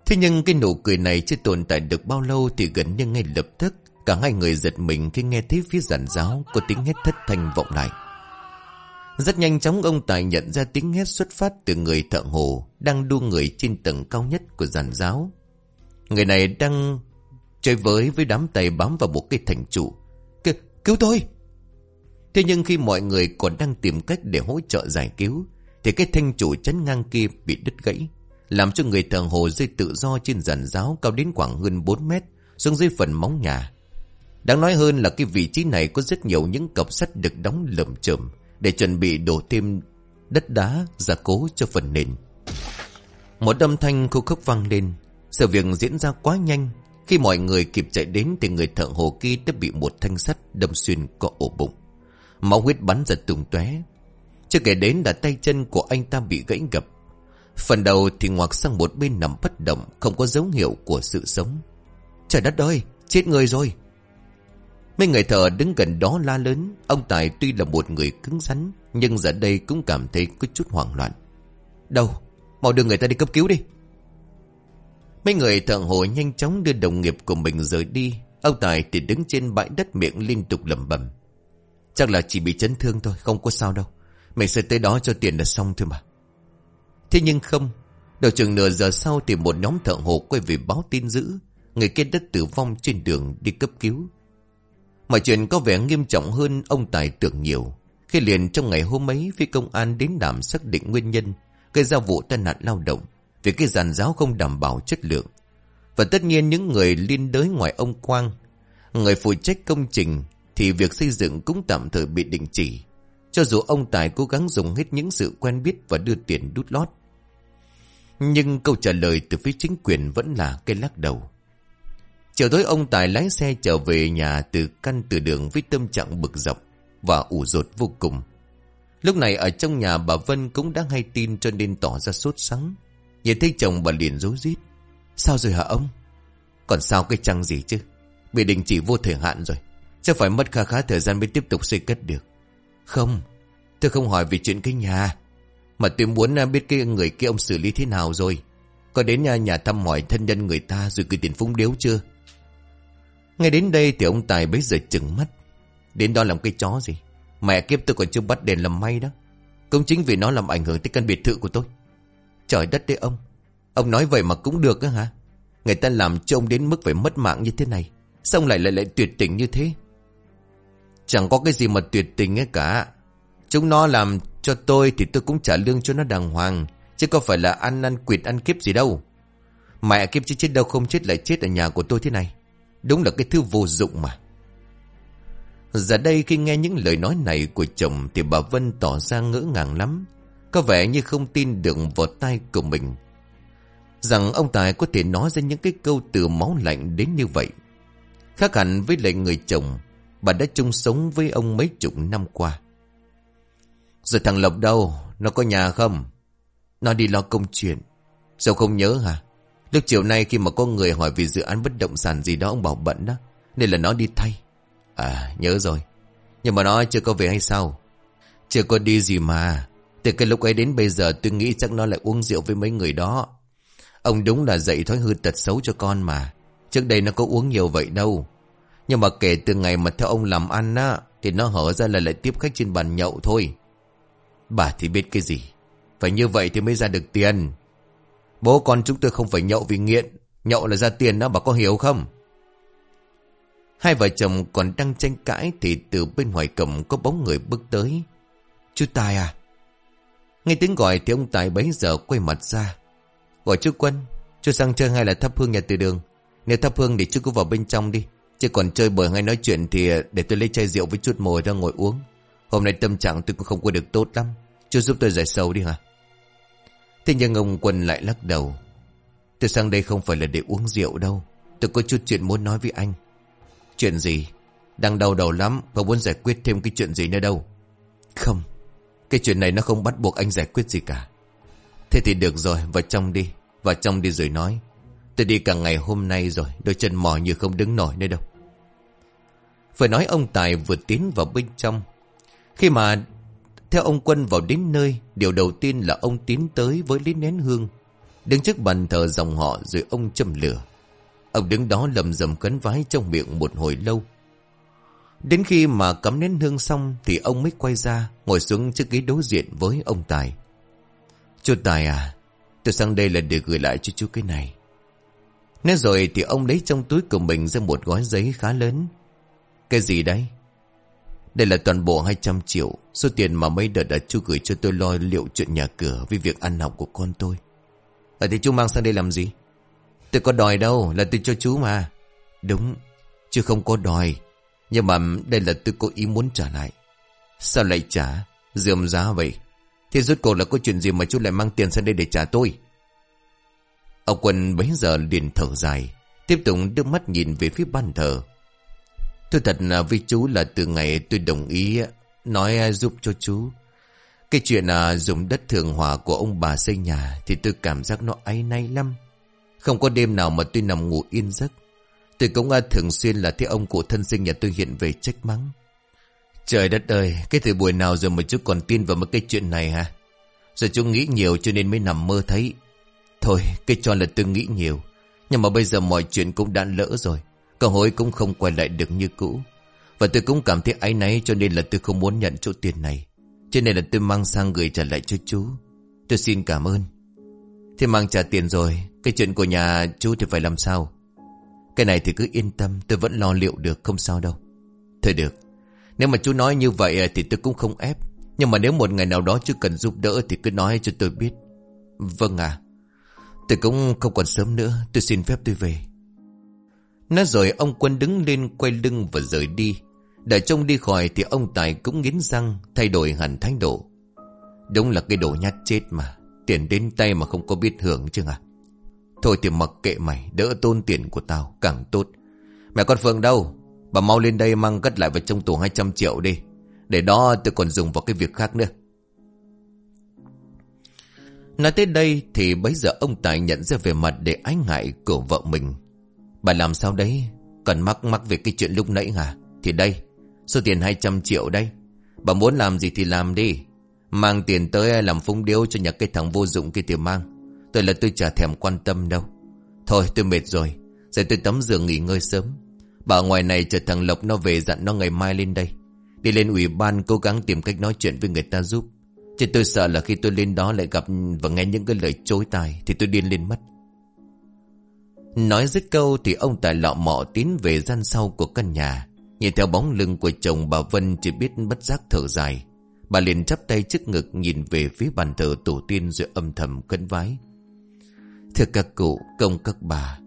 Thế nhưng cái nụ cười này chưa tồn tại được bao lâu Thì gần như ngay lập tức Cả hai người giật mình khi nghe thấy phía giản giáo Có tiếng hét thất thanh vọng lại Rất nhanh chóng ông Tài nhận ra tiếng hét xuất phát từ người thợ hồ đang đua người trên tầng cao nhất của giàn giáo. Người này đang chơi với với đám tay bám vào một cây thành trụ. Kìa, cứu tôi! Thế nhưng khi mọi người còn đang tìm cách để hỗ trợ giải cứu, thì cái thanh trụ chấn ngang kia bị đứt gãy, làm cho người thợ hồ rơi tự do trên giàn giáo cao đến khoảng hơn 4 mét, xuống dưới phần móng nhà. Đáng nói hơn là cái vị trí này có rất nhiều những cọc sắt được đóng lầm chởm để chuẩn bị đổ thêm đất đá gia cố cho phần nền. Một âm thanh khô khốc vang lên, sự việc diễn ra quá nhanh. Khi mọi người kịp chạy đến thì người thợ hồ kia đã bị một thanh sắt đâm xuyên có ổ bụng. Máu huyết bắn ra tung tóe. Chưa kể đến là tay chân của anh ta bị gãy gập. Phần đầu thì ngoặc sang một bên nằm bất động, không có dấu hiệu của sự sống. Trời đất ơi, chết người rồi. Mấy người thợ đứng gần đó la lớn. Ông Tài tuy là một người cứng rắn, Nhưng giờ đây cũng cảm thấy có chút hoảng loạn. Đâu, Mau đưa người ta đi cấp cứu đi. Mấy người thợ hồ nhanh chóng đưa đồng nghiệp của mình rời đi. Ông Tài thì đứng trên bãi đất miệng liên tục lầm bầm Chắc là chỉ bị chấn thương thôi, Không có sao đâu. Mình sẽ tới đó cho tiền là xong thôi mà. Thế nhưng không, Đầu chừng nửa giờ sau thì một nhóm thợ hồ quay về báo tin dữ. Người kia đã tử vong trên đường đi cấp cứu. Mọi chuyện có vẻ nghiêm trọng hơn ông Tài tưởng nhiều. Khi liền trong ngày hôm ấy, phi công an đến đảm xác định nguyên nhân, gây ra vụ tai nạn lao động, vì cái giàn giáo không đảm bảo chất lượng. Và tất nhiên những người liên đới ngoài ông Quang, người phụ trách công trình, thì việc xây dựng cũng tạm thời bị đình chỉ. Cho dù ông Tài cố gắng dùng hết những sự quen biết và đưa tiền đút lót. Nhưng câu trả lời từ phía chính quyền vẫn là cây lắc đầu. Chiều tối ông Tài lái xe trở về nhà từ căn từ đường với tâm trạng bực dọc và ủ rột vô cùng. Lúc này ở trong nhà bà Vân cũng đã hay tin cho nên tỏ ra sốt sắng. Nhìn thấy chồng bà liền rối rít. Sao rồi hả ông? Còn sao cái chăng gì chứ? Bị đình chỉ vô thời hạn rồi. Chắc phải mất khá khá thời gian mới tiếp tục xây cất được. Không, tôi không hỏi về chuyện cái nhà. Mà tôi muốn à, biết cái người kia ông xử lý thế nào rồi. Có đến nhà, nhà thăm hỏi thân nhân người ta rồi gửi tiền phúng điếu chưa? Ngay đến đây thì ông Tài bấy giờ chừng mắt. Đến đó làm cái chó gì? Mẹ kiếp tôi còn chưa bắt đèn làm may đó. Cũng chính vì nó làm ảnh hưởng tới căn biệt thự của tôi. Trời đất đấy ông. Ông nói vậy mà cũng được á hả? Người ta làm cho ông đến mức phải mất mạng như thế này. Xong lại lại lại tuyệt tình như thế. Chẳng có cái gì mà tuyệt tình ấy cả. Chúng nó làm cho tôi thì tôi cũng trả lương cho nó đàng hoàng. Chứ có phải là ăn ăn quỵt ăn kiếp gì đâu. Mẹ kiếp chứ chết đâu không chết lại chết ở nhà của tôi thế này. Đúng là cái thứ vô dụng mà. Giờ đây khi nghe những lời nói này của chồng thì bà Vân tỏ ra ngỡ ngàng lắm. Có vẻ như không tin được vào tay của mình. Rằng ông Tài có thể nói ra những cái câu từ máu lạnh đến như vậy. Khác hẳn với lại người chồng, bà đã chung sống với ông mấy chục năm qua. Rồi thằng Lộc đâu? Nó có nhà không? Nó đi lo công chuyện. Sao không nhớ hả? Lúc chiều nay khi mà có người hỏi về dự án bất động sản gì đó ông bảo bận đó. Nên là nó đi thay. À nhớ rồi. Nhưng mà nó chưa có về hay sao? Chưa có đi gì mà. Từ cái lúc ấy đến bây giờ tôi nghĩ chắc nó lại uống rượu với mấy người đó. Ông đúng là dạy thói hư tật xấu cho con mà. Trước đây nó có uống nhiều vậy đâu. Nhưng mà kể từ ngày mà theo ông làm ăn á, thì nó hở ra là lại tiếp khách trên bàn nhậu thôi. Bà thì biết cái gì. Phải như vậy thì mới ra được tiền. Bố con chúng tôi không phải nhậu vì nghiện. Nhậu là ra tiền đó bà có hiểu không? Hai vợ chồng còn đang tranh cãi thì từ bên ngoài cổng có bóng người bước tới. Chú Tài à? Nghe tiếng gọi thì ông Tài bấy giờ quay mặt ra. Gọi chú Quân, chú sang chơi hay là thắp hương nhà từ đường? Nếu thắp hương thì chú cứ vào bên trong đi. Chứ còn chơi bời hay nói chuyện thì để tôi lấy chai rượu với chút mồi ra ngồi uống. Hôm nay tâm trạng tôi cũng không có được tốt lắm. Chú giúp tôi giải sầu đi hả? Thế nhưng ông Quân lại lắc đầu. Tôi sang đây không phải là để uống rượu đâu. Tôi có chút chuyện muốn nói với anh. Chuyện gì? Đang đau đầu lắm, không muốn giải quyết thêm cái chuyện gì nữa đâu. Không, cái chuyện này nó không bắt buộc anh giải quyết gì cả. Thế thì được rồi, vào trong đi. Vào trong đi rồi nói. Tôi đi cả ngày hôm nay rồi, đôi chân mỏi như không đứng nổi nữa đâu. Phải nói ông Tài vừa tiến vào bên trong. Khi mà theo ông Quân vào đến nơi, điều đầu tiên là ông tiến tới với lý nén hương. Đứng trước bàn thờ dòng họ rồi ông châm lửa. Ông đứng đó lầm rầm cấn vái trong miệng một hồi lâu. Đến khi mà cắm nén hương xong thì ông mới quay ra ngồi xuống trước ghế đối diện với ông Tài. Chú Tài à, tôi sang đây là để gửi lại cho chú cái này. Nói rồi thì ông lấy trong túi của mình ra một gói giấy khá lớn. Cái gì đấy? Đây là toàn bộ 200 triệu, số tiền mà mấy đợt đã chú gửi cho tôi lo liệu chuyện nhà cửa vì việc ăn học của con tôi. Ở thì chú mang sang đây làm gì? Tôi có đòi đâu, là tôi cho chú mà. Đúng, chứ không có đòi. Nhưng mà đây là tôi cố ý muốn trả lại. Sao lại trả? Dườm giá vậy. Thế rốt cuộc là có chuyện gì mà chú lại mang tiền sang đây để trả tôi? Ông Quân bấy giờ liền thở dài. Tiếp tục đưa mắt nhìn về phía ban thờ. Tôi thật là với chú là từ ngày tôi đồng ý nói à, giúp cho chú. Cái chuyện à, dùng đất thường hòa của ông bà xây nhà thì tôi cảm giác nó áy nay lắm. Không có đêm nào mà tôi nằm ngủ yên giấc. Tôi cũng à, thường xuyên là thấy ông cụ thân sinh nhà tôi hiện về trách mắng. Trời đất ơi, cái thời buổi nào rồi mà chú còn tin vào một cái chuyện này hả? Giờ chú nghĩ nhiều cho nên mới nằm mơ thấy. Thôi, cái cho là tôi nghĩ nhiều. Nhưng mà bây giờ mọi chuyện cũng đã lỡ rồi. Cơ hội cũng không quay lại được như cũ. Và tôi cũng cảm thấy áy náy cho nên là tôi không muốn nhận chỗ tiền này. Cho nên là tôi mang sang gửi trả lại cho chú. Tôi xin cảm ơn. thế mang trả tiền rồi, cái chuyện của nhà chú thì phải làm sao? Cái này thì cứ yên tâm, tôi vẫn lo liệu được, không sao đâu. Thôi được, nếu mà chú nói như vậy thì tôi cũng không ép. Nhưng mà nếu một ngày nào đó chú cần giúp đỡ thì cứ nói cho tôi biết. Vâng à, tôi cũng không còn sớm nữa, tôi xin phép tôi về. Nói rồi ông Quân đứng lên quay lưng và rời đi. Đợi trông đi khỏi thì ông Tài cũng nghiến răng thay đổi hẳn thái độ. Đúng là cái đồ nhát chết mà. Tiền đến tay mà không có biết hưởng chứ à. Thôi thì mặc kệ mày, đỡ tôn tiền của tao, càng tốt. Mẹ con Phượng đâu? Bà mau lên đây mang cất lại vào trong tủ 200 triệu đi. Để đó tôi còn dùng vào cái việc khác nữa. Nói tới đây thì bấy giờ ông Tài nhận ra về mặt để ái ngại của vợ mình. Bà làm sao đấy? Cần mắc mắc về cái chuyện lúc nãy hả? Thì đây, số tiền 200 triệu đây. Bà muốn làm gì thì làm đi. Mang tiền tới làm phung điếu cho nhà cái thằng vô dụng kia thì mang. Tôi là tôi chả thèm quan tâm đâu. Thôi tôi mệt rồi. Giờ tôi tắm giường nghỉ ngơi sớm. Bà ngoài này chờ thằng Lộc nó về dặn nó ngày mai lên đây. Đi lên ủy ban cố gắng tìm cách nói chuyện với người ta giúp. Chứ tôi sợ là khi tôi lên đó lại gặp và nghe những cái lời chối tài thì tôi điên lên mất. Nói dứt câu thì ông Tài lọ mọ tiến về gian sau của căn nhà. Nhìn theo bóng lưng của chồng bà Vân chỉ biết bất giác thở dài. Bà liền chắp tay trước ngực nhìn về phía bàn thờ tổ tiên rồi âm thầm khấn vái. Thưa các cụ, công các bà,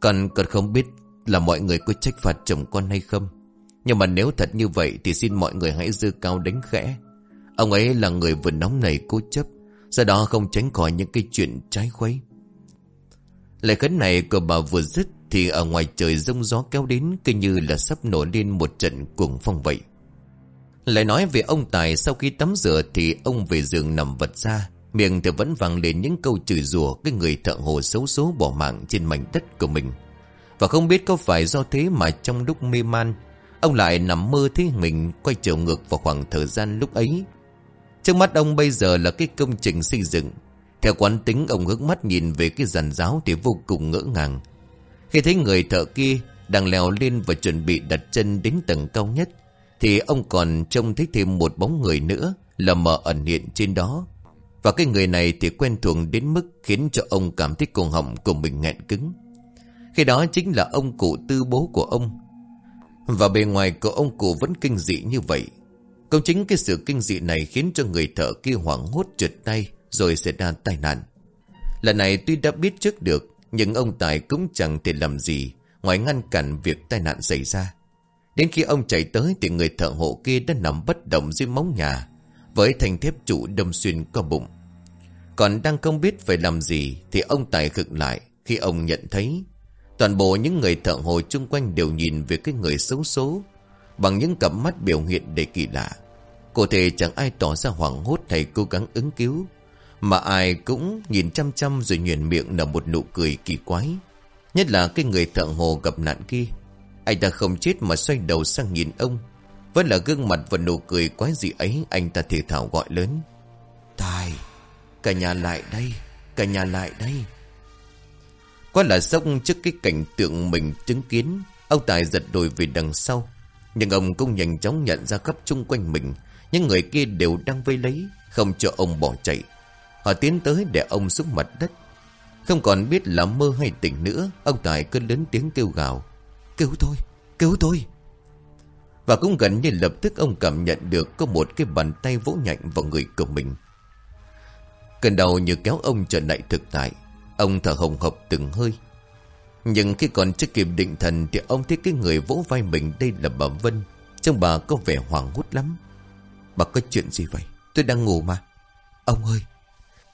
con còn không biết là mọi người có trách phạt chồng con hay không. Nhưng mà nếu thật như vậy thì xin mọi người hãy dư cao đánh khẽ. Ông ấy là người vừa nóng nảy cố chấp, do đó không tránh khỏi những cái chuyện trái khuấy. Lời khấn này của bà vừa dứt thì ở ngoài trời rông gió kéo đến cứ như là sắp nổi lên một trận cuồng phong vậy. Lại nói về ông Tài sau khi tắm rửa thì ông về giường nằm vật ra, miệng thì vẫn vang lên những câu chửi rủa cái người thợ hồ xấu số bỏ mạng trên mảnh đất của mình. Và không biết có phải do thế mà trong lúc mê man, ông lại nằm mơ thấy mình quay trở ngược vào khoảng thời gian lúc ấy. Trước mắt ông bây giờ là cái công trình xây dựng theo quán tính ông hướng mắt nhìn về cái giàn giáo thì vô cùng ngỡ ngàng. Khi thấy người thợ kia đang leo lên và chuẩn bị đặt chân đến tầng cao nhất, thì ông còn trông thấy thêm một bóng người nữa là mờ ẩn hiện trên đó. Và cái người này thì quen thuộc đến mức khiến cho ông cảm thấy cổ họng của mình nghẹn cứng. Khi đó chính là ông cụ tư bố của ông. Và bề ngoài của ông cụ vẫn kinh dị như vậy. công chính cái sự kinh dị này khiến cho người thợ kia hoảng hốt trượt tay rồi xảy ra tai nạn. Lần này tuy đã biết trước được, nhưng ông Tài cũng chẳng thể làm gì ngoài ngăn cản việc tai nạn xảy ra. Đến khi ông chạy tới thì người thợ hộ kia đã nằm bất động dưới móng nhà, với thành thép trụ đâm xuyên qua bụng. Còn đang không biết phải làm gì thì ông Tài khựng lại khi ông nhận thấy toàn bộ những người thợ hồ chung quanh đều nhìn về cái người xấu số bằng những cặp mắt biểu hiện đầy kỳ lạ. Cụ thể chẳng ai tỏ ra hoảng hốt hay cố gắng ứng cứu mà ai cũng nhìn chăm chăm rồi nhuyền miệng nở một nụ cười kỳ quái. Nhất là cái người thợ hồ gặp nạn kia. Anh ta không chết mà xoay đầu sang nhìn ông. Vẫn là gương mặt và nụ cười quái gì ấy anh ta thể thảo gọi lớn. Tài, cả nhà lại đây, cả nhà lại đây. Quá là sốc trước cái cảnh tượng mình chứng kiến. Ông Tài giật đồi về đằng sau. Nhưng ông cũng nhanh chóng nhận ra khắp chung quanh mình Những người kia đều đang vây lấy Không cho ông bỏ chạy Họ tiến tới để ông xuống mặt đất. Không còn biết là mơ hay tỉnh nữa Ông Tài cứ lớn tiếng kêu gào. Cứu tôi, cứu tôi. Và cũng gần như lập tức ông cảm nhận được Có một cái bàn tay vỗ nhạnh vào người của mình. Cần đầu như kéo ông trở lại thực tại. Ông thở hồng hộc từng hơi. Nhưng khi còn chưa kịp định thần Thì ông thấy cái người vỗ vai mình Đây là bà Vân. Trông bà có vẻ hoảng hốt lắm. Bà có chuyện gì vậy? Tôi đang ngủ mà. Ông ơi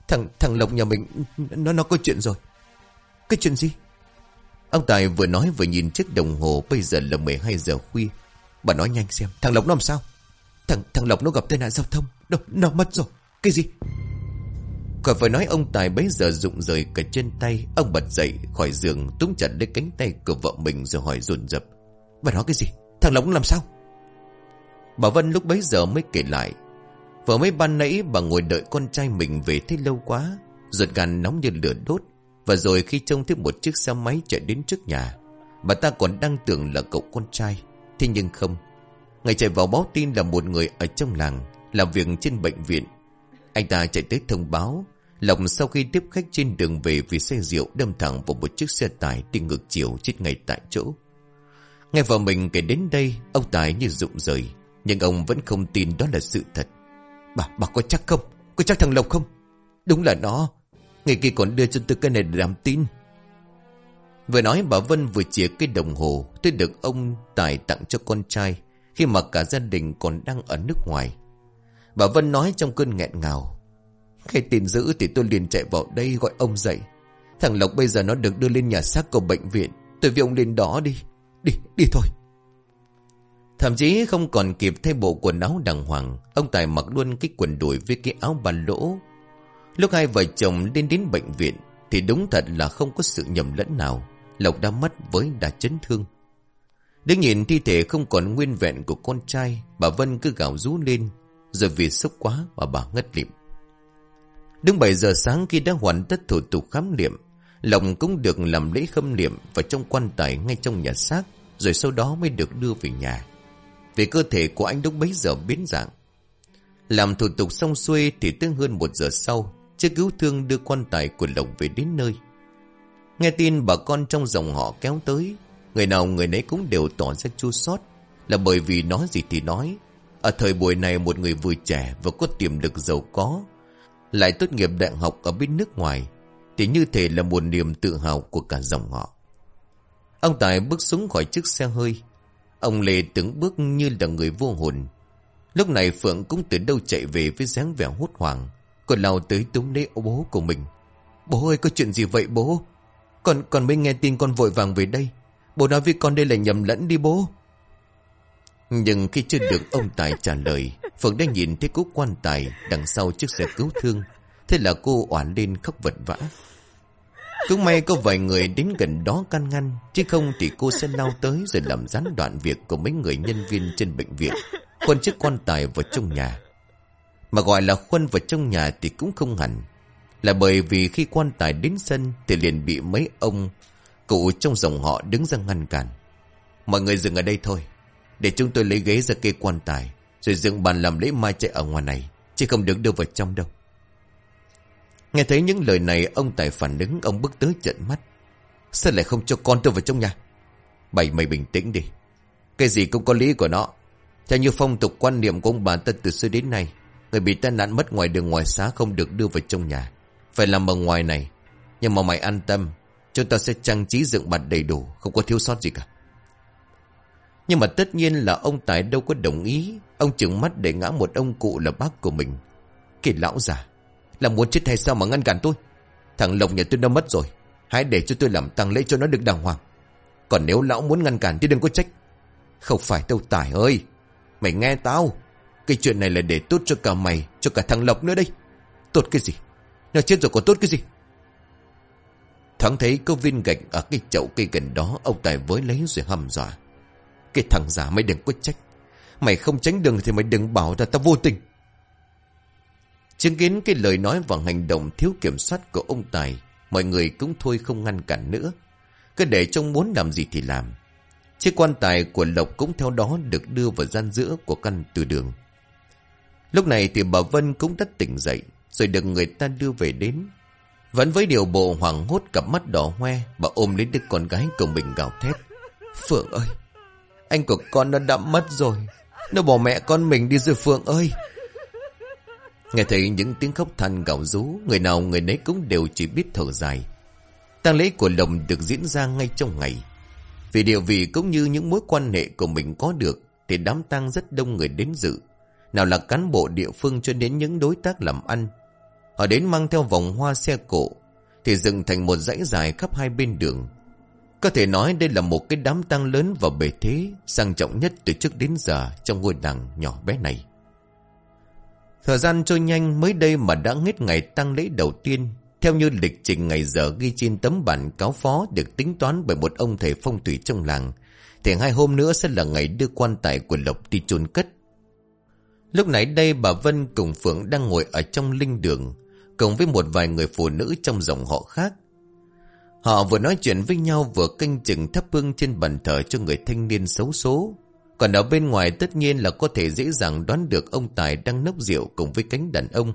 Thằng thằng Lộc nhà mình Nó nó có chuyện rồi. Cái chuyện gì? Ông Tài vừa nói vừa nhìn chiếc đồng hồ Bây giờ là 12 giờ khuya. Bà nói nhanh xem Thằng Lộc nó làm sao? Thằng thằng Lộc nó gặp tai nạn giao thông. Nó, nó mất rồi. Cái gì? Khỏi phải nói ông Tài bấy giờ rụng rời cả chân tay. Ông bật dậy khỏi giường Túm chặt lấy cánh tay của vợ mình rồi hỏi dồn dập. Bà nói cái gì? Thằng Lộc nó làm sao? Bà Vân lúc bấy giờ mới kể lại. Vừa mới ban nãy bà ngồi đợi con trai mình về thế lâu quá Ruột gan nóng như lửa đốt Và rồi khi trông thấy một chiếc xe máy chạy đến trước nhà Bà ta còn đang tưởng là cậu con trai Thế nhưng không Ngày chạy vào báo tin là một người ở trong làng Làm việc trên bệnh viện Anh ta chạy tới thông báo Lộc sau khi tiếp khách trên đường về vì xe rượu đâm thẳng vào một chiếc xe tải đi ngược chiều chết ngay tại chỗ. Nghe vào mình kể đến đây, ông Tài như rụng rời, nhưng ông vẫn không tin đó là sự thật. Bà, bà có chắc không? Có chắc thằng Lộc không? Đúng là nó. Ngày kia còn đưa cho tôi cái này để làm tin. Vừa nói bà Vân vừa chĩa cái đồng hồ tôi được ông Tài tặng cho con trai khi mà cả gia đình còn đang ở nước ngoài. Bà Vân nói trong cơn nghẹn ngào. Khi tin dữ thì tôi liền chạy vào đây gọi ông dậy. Thằng Lộc bây giờ nó được đưa lên nhà xác của bệnh viện. Tôi với ông lên đó đi. Đi, đi thôi. Thậm chí không còn kịp thay bộ quần áo đàng hoàng. Ông Tài mặc luôn cái quần đùi với cái áo ba lỗ. Lúc hai vợ chồng lên đến bệnh viện thì đúng thật là không có sự nhầm lẫn nào. Lộc đã mất với đa chấn thương. Đứng nhìn thi thể không còn nguyên vẹn của con trai, bà Vân cứ gào rú lên, rồi vì sốc quá mà bà ngất lịm. Đứng 7 giờ sáng khi đã hoàn tất thủ tục khám nghiệm, lộc cũng được làm lễ khâm niệm và trong quan tài ngay trong nhà xác, rồi sau đó mới được đưa về nhà. Về cơ thể của anh lúc bấy giờ biến dạng. Làm thủ tục xong xuôi thì tương hơn một giờ sau, chiếc cứu thương đưa quan tài của Lộc về đến nơi. Nghe tin bà con trong dòng họ kéo tới, người nào người nấy cũng đều tỏ ra chua xót là bởi vì nói gì thì nói. Ở thời buổi này một người vừa trẻ và có tiềm lực giàu có lại tốt nghiệp đại học ở bên nước ngoài, thì như thể là một niềm tự hào của cả dòng họ. Ông Tài bước xuống khỏi chiếc xe hơi. Ông Lê từng bước như là người vô hồn. Lúc này Phượng cũng từ đâu chạy về với dáng vẻ hốt hoảng. Còn lao tới túm lấy bố của mình. Bố ơi có chuyện gì vậy bố? Con còn mới nghe tin con vội vàng về đây. Bố nói với con đây là nhầm lẫn đi bố. Nhưng khi chưa được ông Tài trả lời, Phượng đã nhìn thấy cú quan tài đằng sau chiếc xe cứu thương. Thế là cô oán lên khóc vật vã. Cũng may có vài người đến gần đó can ngăn, chứ không thì cô sẽ lao tới rồi làm gián đoạn việc của mấy người nhân viên trên bệnh viện, khuân chiếc quan tài vào trong nhà. Mà gọi là khuân vào trong nhà thì cũng không hẳn. Là bởi vì khi quan tài đến sân thì liền bị mấy ông cụ trong dòng họ đứng ra ngăn cản. Mọi người dừng ở đây thôi, để chúng tôi lấy ghế ra kê quan tài Rồi dựng bàn làm lễ mai chạy ở ngoài này Chứ không được đưa vào trong đâu Nghe thấy những lời này, Ông Tài phản ứng, Ông bước tới trận mắt. Sao lại không cho con tôi vào trong nhà? Bảy mày bình tĩnh đi. Cái gì cũng có lý của nó. Theo như phong tục quan niệm của ông bà ta từ xưa đến nay, Người bị tai nạn mất ngoài đường ngoài xá Không được đưa vào trong nhà. Phải làm ở ngoài này. Nhưng mà mày an tâm, Chúng ta sẽ trang trí dựng mặt đầy đủ, Không có thiếu sót gì cả. Nhưng mà tất nhiên là ông Tài đâu có đồng ý. Ông trừng mắt để ngã một ông cụ là bác của mình. Kỳ lão già. Là muốn chết hay sao mà ngăn cản tôi? Thằng Lộc nhà tôi đã mất rồi. Hãy để cho tôi làm tăng lễ cho nó được đàng hoàng. Còn nếu lão muốn ngăn cản thì đừng có trách. Không phải đâu Tài ơi. Mày nghe tao. Cái chuyện này là để tốt cho cả mày, cho cả thằng Lộc nữa đây. Tốt cái gì? Nó chết rồi còn tốt cái gì? Thắng thấy có viên gạch ở cái chậu cây gần đó, ông Tài với lấy rồi hầm dọa. Cái thằng giả mày đừng có trách. Mày không tránh đường thì mày đừng bảo ra ta vô tình. Chứng kiến cái lời nói và hành động thiếu kiểm soát của ông Tài, mọi người cũng thôi không ngăn cản nữa. Cứ để trông muốn làm gì thì làm. Chiếc quan tài của Lộc cũng theo đó được đưa vào gian giữa của căn từ đường. Lúc này thì bà Vân cũng đã tỉnh dậy, rồi được người ta đưa về đến. Vẫn với điều bộ hoảng hốt cặp mắt đỏ hoe, bà ôm lấy đứa con gái của mình gào thét. Phượng ơi, anh của con nó đã mất rồi. Nó bỏ mẹ con mình đi rồi Phượng ơi. Nghe thấy những tiếng khóc than gào rú, người nào người nấy cũng đều chỉ biết thở dài. tang lễ của Lồng được diễn ra ngay trong ngày. Vì địa vị cũng như những mối quan hệ của mình có được, thì đám tang rất đông người đến dự. Nào là cán bộ địa phương cho đến những đối tác làm ăn. Họ đến mang theo vòng hoa xe cộ, thì dựng thành một dãy dài khắp hai bên đường. Có thể nói đây là một cái đám tang lớn và bề thế, sang trọng nhất từ trước đến giờ trong ngôi làng nhỏ bé này. Thời gian trôi nhanh mới đây mà đã hết ngày tăng lễ đầu tiên. Theo như lịch trình ngày giờ ghi trên tấm bản cáo phó được tính toán bởi một ông thầy phong thủy trong làng. Thì hai hôm nữa sẽ là ngày đưa quan tài của Lộc đi chôn cất. Lúc nãy đây bà Vân cùng Phượng đang ngồi ở trong linh đường, cùng với một vài người phụ nữ trong dòng họ khác. Họ vừa nói chuyện với nhau vừa canh chừng thắp hương trên bàn thờ cho người thanh niên xấu số. Còn ở bên ngoài tất nhiên là có thể dễ dàng đoán được ông Tài đang nốc rượu cùng với cánh đàn ông.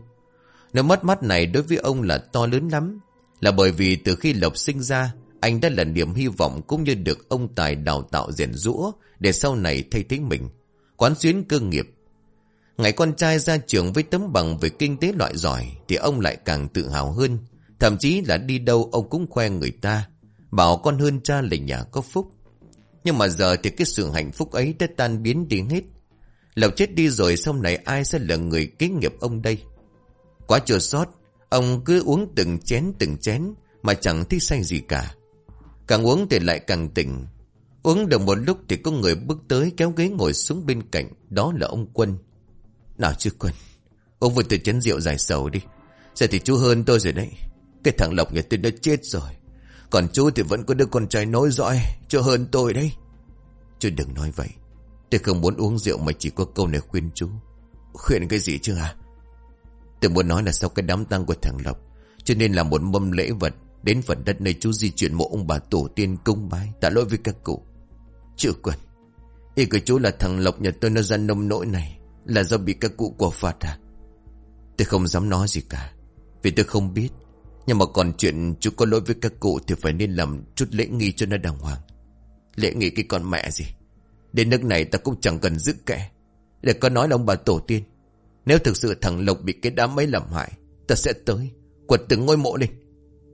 Nếu mất mắt này đối với ông là to lớn lắm. Là bởi vì từ khi Lộc sinh ra, anh đã là niềm hy vọng cũng như được ông Tài đào tạo rèn rũa để sau này thay thế mình. Quán xuyến cơ nghiệp. Ngày con trai ra trường với tấm bằng về kinh tế loại giỏi thì ông lại càng tự hào hơn. Thậm chí là đi đâu ông cũng khoe người ta. Bảo con hơn cha là nhà có phúc. Nhưng mà giờ thì cái sự hạnh phúc ấy đã tan biến đi hết. Lộc chết đi rồi sau này ai sẽ là người kế nghiệp ông đây? Quá chua sót, ông cứ uống từng chén từng chén mà chẳng thấy say gì cả. Càng uống thì lại càng tỉnh. Uống được một lúc thì có người bước tới kéo ghế ngồi xuống bên cạnh, đó là ông Quân. Nào chứ Quân, ông vừa từ chén rượu giải sầu đi. Giờ thì chú hơn tôi rồi đấy. Cái thằng Lộc nhà tôi đã chết rồi. Còn chú thì vẫn có đứa con trai nối dõi, Cho hơn tôi đấy. Chú đừng nói vậy. Tôi không muốn uống rượu mà chỉ có câu này khuyên chú. Khuyên cái gì chứ à Tôi muốn nói là sau cái đám tang của thằng Lộc, Cho nên là một mâm lễ vật Đến phần đất nơi chú di chuyển mộ ông bà tổ tiên cung bái, Tạ lỗi với các cụ. Chưa quên, Ý của chú là thằng Lộc nhà tôi nó ra nông nỗi này Là do bị các cụ quả phạt à? Tôi không dám nói gì cả, Vì tôi không biết nhưng mà còn chuyện chú có lỗi với các cụ Thì phải nên làm chút lễ nghi cho nó đàng hoàng. Lễ nghi cái con mẹ gì? Đến nước này ta cũng chẳng cần giữ kẻ. Để có nói là ông bà tổ tiên. Nếu thực sự thằng Lộc bị cái đám ấy làm hại, Ta sẽ tới, Quật từng ngôi mộ lên.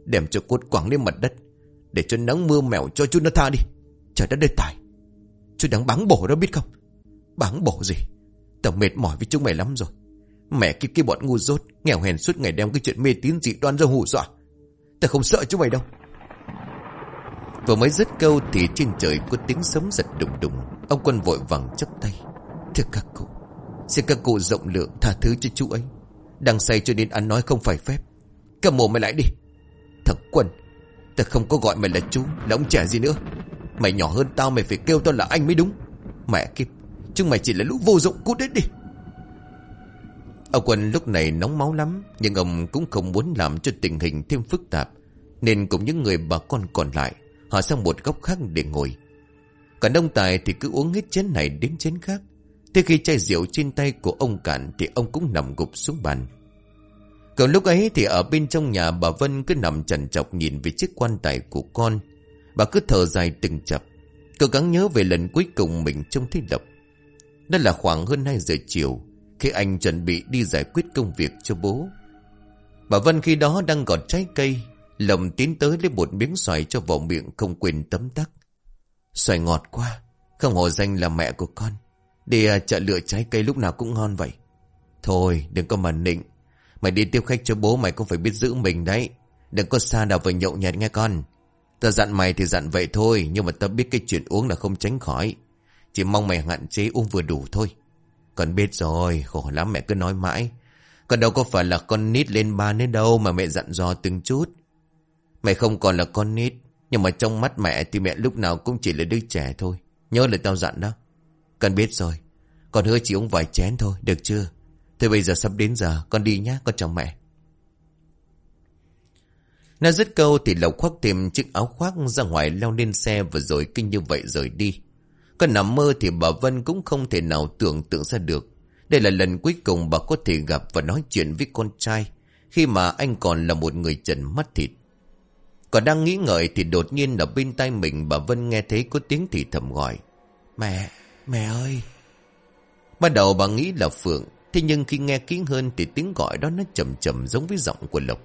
Đem cho cốt quẳng lên mặt đất, Để cho nắng mưa mèo cho chú nó tha đi. Trời đất đê tài Chú đang bắn bổ đó biết không? Bắn bổ gì? Tao mệt mỏi với chúng mày lắm rồi. Mẹ kiếp cái bọn ngu dốt, Nghèo hèn suốt ngày đem cái chuyện mê tín dị đoan ra hù dọa. Ta không sợ chúng mày đâu. Vừa mới dứt câu Thì trên trời có tiếng sấm giật đùng đùng. Ông quân vội vàng chấp tay. Thưa các cụ, Xin các cụ rộng lượng tha thứ cho chú ấy. Đang say cho nên ăn nói không phải phép. Cầm mồm mày lại đi. Thằng quân Ta không có gọi mày là chú, Là ông trẻ gì nữa. Mày nhỏ hơn tao, mày phải kêu tao là anh mới đúng. Mẹ kiếp, Chúng mày chỉ là lũ vô dụng cút đến đi. Ông Quân lúc này nóng máu lắm, Nhưng ông cũng không muốn làm cho tình hình thêm phức tạp, Nên cùng những người bà con còn lại, Họ sang một góc khác để ngồi. Còn ông Tài thì cứ uống hết chén này đến chén khác. Thế khi chai rượu trên tay của ông cạn Thì ông cũng nằm gục xuống bàn. Còn lúc ấy thì ở bên trong nhà bà Vân cứ nằm chằn chọc nhìn về chiếc quan tài của con. Bà cứ thở dài từng chập, Cố gắng nhớ về lần cuối cùng mình trông thấy độc. Đó là khoảng hơn 2 giờ chiều khi anh chuẩn bị đi giải quyết công việc cho bố. Bà Vân khi đó đang gọt trái cây, lồng tiến tới lấy một miếng xoài cho vào miệng không quên tấm tắc. Xoài ngọt quá, không hổ danh là mẹ của con. Đi à, chợ lựa trái cây lúc nào cũng ngon vậy. Thôi, đừng có mà nịnh. Mày đi tiếp khách cho bố mày cũng phải biết giữ mình đấy. Đừng có xa đào vào nhậu nhẹt nghe con. Ta dặn mày thì dặn vậy thôi, nhưng mà ta biết cái chuyện uống là không tránh khỏi. Chỉ mong mày hạn chế uống vừa đủ thôi. Con biết rồi, khổ lắm mẹ cứ nói mãi. Con đâu có phải là con nít lên ba nữa đâu mà mẹ dặn dò từng chút. Mẹ không còn là con nít, nhưng mà trong mắt mẹ thì mẹ lúc nào cũng chỉ là đứa trẻ thôi. Nhớ lời tao dặn đó. Con biết rồi, con hứa chỉ uống vài chén thôi, được chưa? Thôi bây giờ sắp đến giờ, con đi nhá, con chào mẹ. Nó dứt câu thì Lộc khoác thêm chiếc áo khoác ra ngoài leo lên xe và rồi kinh như vậy rời đi. Còn nằm mơ thì bà Vân cũng không thể nào tưởng tượng ra được. Đây là lần cuối cùng bà có thể gặp và nói chuyện với con trai. Khi mà anh còn là một người trần mắt thịt. Còn đang nghĩ ngợi thì đột nhiên ở bên tay mình bà Vân nghe thấy có tiếng thì thầm gọi. Mẹ, mẹ ơi. Ban đầu bà nghĩ là Phượng. Thế nhưng khi nghe kỹ hơn thì tiếng gọi đó nó chầm chầm giống với giọng của Lộc.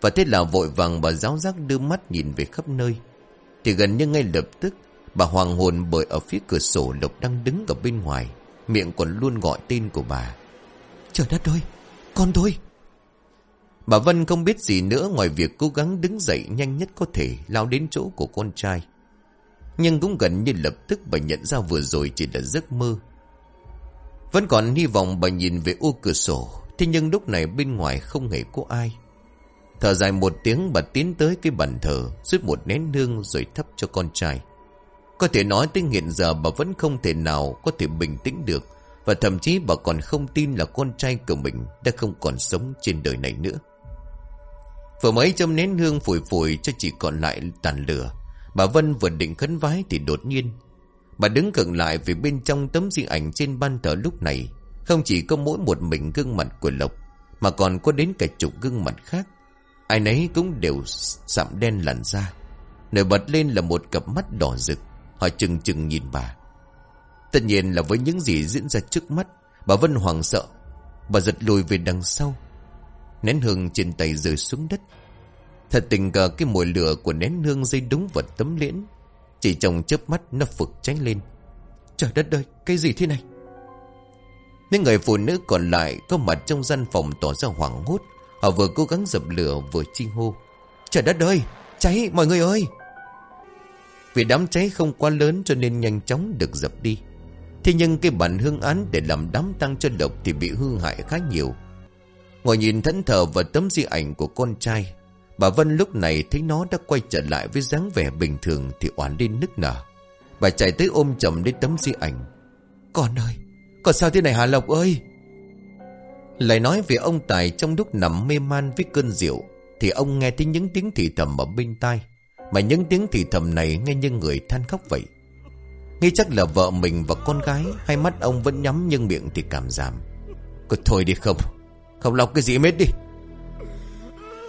Và thế là vội vàng bà giáo giác đưa mắt nhìn về khắp nơi. Thì gần như ngay lập tức bà hoàng hồn bởi ở phía cửa sổ Lộc đang đứng ở bên ngoài. Miệng còn luôn gọi tên của bà. Trời đất ơi, con tôi. Bà Vân không biết gì nữa ngoài việc cố gắng đứng dậy nhanh nhất có thể lao đến chỗ của con trai. Nhưng cũng gần như lập tức bà nhận ra vừa rồi chỉ là giấc mơ. Vẫn còn hy vọng bà nhìn về ô cửa sổ, thế nhưng lúc này bên ngoài không hề có ai. Thở dài một tiếng bà tiến tới cái bàn thờ, rút một nén hương rồi thắp cho con trai. Có thể nói tới hiện giờ bà vẫn không thể nào có thể bình tĩnh được, và thậm chí bà còn không tin là con trai của mình đã không còn sống trên đời này nữa. Vừa mấy châm nén hương phủi phủi cho chỉ còn lại tàn lửa. Bà Vân vừa định khấn vái thì đột nhiên. Bà đứng gần lại vì bên trong tấm di ảnh trên ban thờ lúc này. Không chỉ có mỗi một mình gương mặt của Lộc. Mà còn có đến cả chục gương mặt khác. Ai nấy cũng đều sạm đen lằn da. Nổi bật lên là một cặp mắt đỏ rực. Họ chừng chừng nhìn bà. Tất nhiên là với những gì diễn ra trước mắt. Bà Vân hoàng sợ. Bà giật lùi về đằng sau. Nén hương trên tay rơi xuống đất Thật tình cờ, cái mùi lửa của nén hương dây đúng vật tấm liễn Chỉ trong chớp mắt nó phực cháy lên Trời đất ơi, cái gì thế này Những người phụ nữ còn lại Có mặt trong gian phòng tỏ ra hoảng hốt Họ vừa cố gắng dập lửa vừa chi hô Trời đất ơi, cháy, mọi người ơi vì đám cháy không quá lớn cho nên nhanh chóng được dập đi Thế nhưng cái bản hương án để làm đám tăng cho độc thì bị hư hại khá nhiều Ngồi nhìn thẫn thờ vào tấm di ảnh của con trai Bà Vân lúc này thấy nó đã quay trở lại với dáng vẻ bình thường thì oán lên nức nở. Bà chạy tới ôm chầm lấy tấm di ảnh. Con ơi, con sao thế này Hà Lộc ơi? Lại nói về ông Tài trong lúc nằm mê man với cơn rượu thì ông nghe thấy những tiếng thì thầm ở bên tai. Mà những tiếng thì thầm này nghe như người than khóc vậy. Nghĩ chắc là vợ mình và con gái Hai mắt ông vẫn nhắm nhưng miệng thì cảm giảm. Cứ thôi đi không Không lọc cái gì hết đi.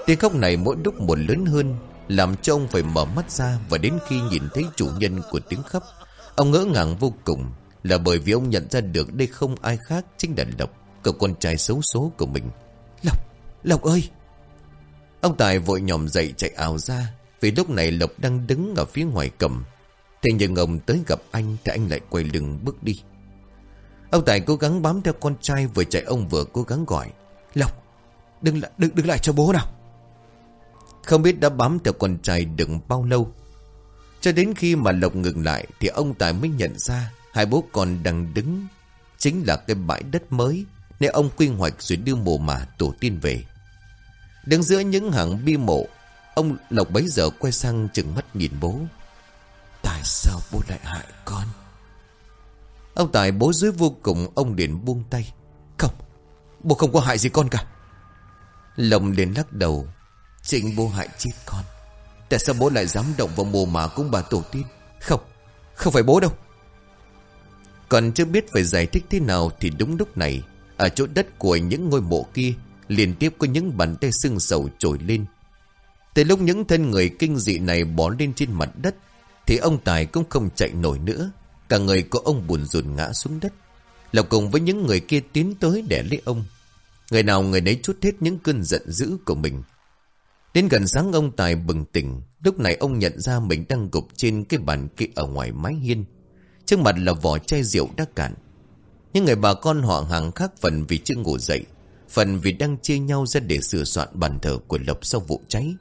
Tiếng khóc này mỗi lúc một lớn hơn Làm cho ông phải mở mắt ra Và đến khi nhìn thấy chủ nhân của tiếng khóc Ông ngỡ ngàng vô cùng Là bởi vì ông nhận ra được đây không ai khác Chính là Lộc Cậu con trai xấu số của mình. Lộc, Lộc ơi! Ông Tài vội nhòm dậy chạy ảo ra vì lúc này Lộc đang đứng ở phía ngoài cầm Thế nhưng ông tới gặp anh Thì anh lại quay lưng bước đi. Ông Tài cố gắng bám theo con trai Vừa chạy ông vừa cố gắng gọi Lộc Đừng lại, đừng, đừng lại cho bố nào Không biết đã bám theo con trai đừng bao lâu Cho đến khi mà Lộc ngừng lại Thì ông Tài mới nhận ra Hai bố con đang đứng Chính là cái bãi đất mới Nên ông quy hoạch rồi đưa mồ mả tổ tiên về. Đứng giữa những hàng bi mộ Ông Lộc bấy giờ quay sang chừng mắt nhìn bố. Tại sao bố lại hại con? Ông Tài bố dưới vô cùng, Ông liền buông tay. Không, Bố không có hại gì con cả. Lộc liền lắc đầu. Chính bố hại chết con. Tại sao bố lại dám động vào mồ mả cũng bà tổ tiên? Không Không phải bố đâu. Còn chưa biết phải giải thích thế nào Thì đúng lúc này, Ở chỗ đất của những ngôi mộ kia, Liên tiếp có những bàn tay sưng sầu trồi lên. Từ lúc những thân người kinh dị này bó lên trên mặt đất, Thì ông Tài cũng không chạy nổi nữa. Cả người của ông buồn rùn ngã xuống đất. Lộc cùng với những người kia tiến tới để lấy ông. Người nào người nấy chút hết những cơn giận dữ của mình. Đến gần sáng ông Tài bừng tỉnh, Lúc này ông nhận ra mình đang gục trên cái bàn kia ở ngoài mái hiên. Trước mặt là vỏ chai rượu đã cạn. Những người bà con họ hàng khác phần vì chưa ngủ dậy, Phần vì đang chia nhau ra để sửa soạn bàn thờ của Lộc sau vụ cháy.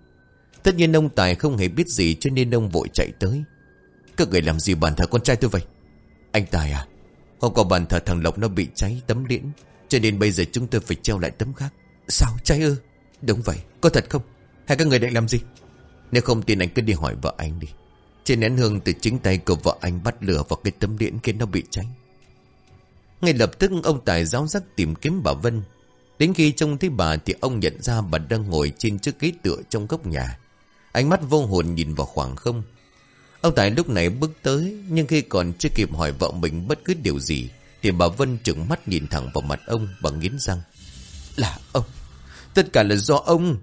Tất nhiên ông Tài không hề biết gì cho nên ông vội chạy tới. Các người làm gì bàn thờ con trai tôi vậy? Anh Tài à Hôm qua bàn thờ thằng Lộc nó bị cháy tấm liễn, Cho nên bây giờ chúng tôi phải treo lại tấm khác. Sao cháy ư? Đúng vậy, có thật không? Hay các người định làm gì? Nếu không tin anh cứ đi hỏi vợ anh đi. Trên nén hương từ chính tay của vợ anh bắt lửa vào cái tấm điện kia nó bị cháy. Ngay lập tức ông Tài giáo giác tìm kiếm bà Vân. Đến khi trông thấy bà thì ông nhận ra bà đang ngồi trên chiếc ghế tựa trong góc nhà. Ánh mắt vô hồn nhìn vào khoảng không. Ông Tài lúc này bước tới Nhưng khi còn chưa kịp hỏi vợ mình bất cứ điều gì Thì bà Vân trừng mắt nhìn thẳng vào mặt ông Và nghiến răng. Là ông. Tất cả là do ông.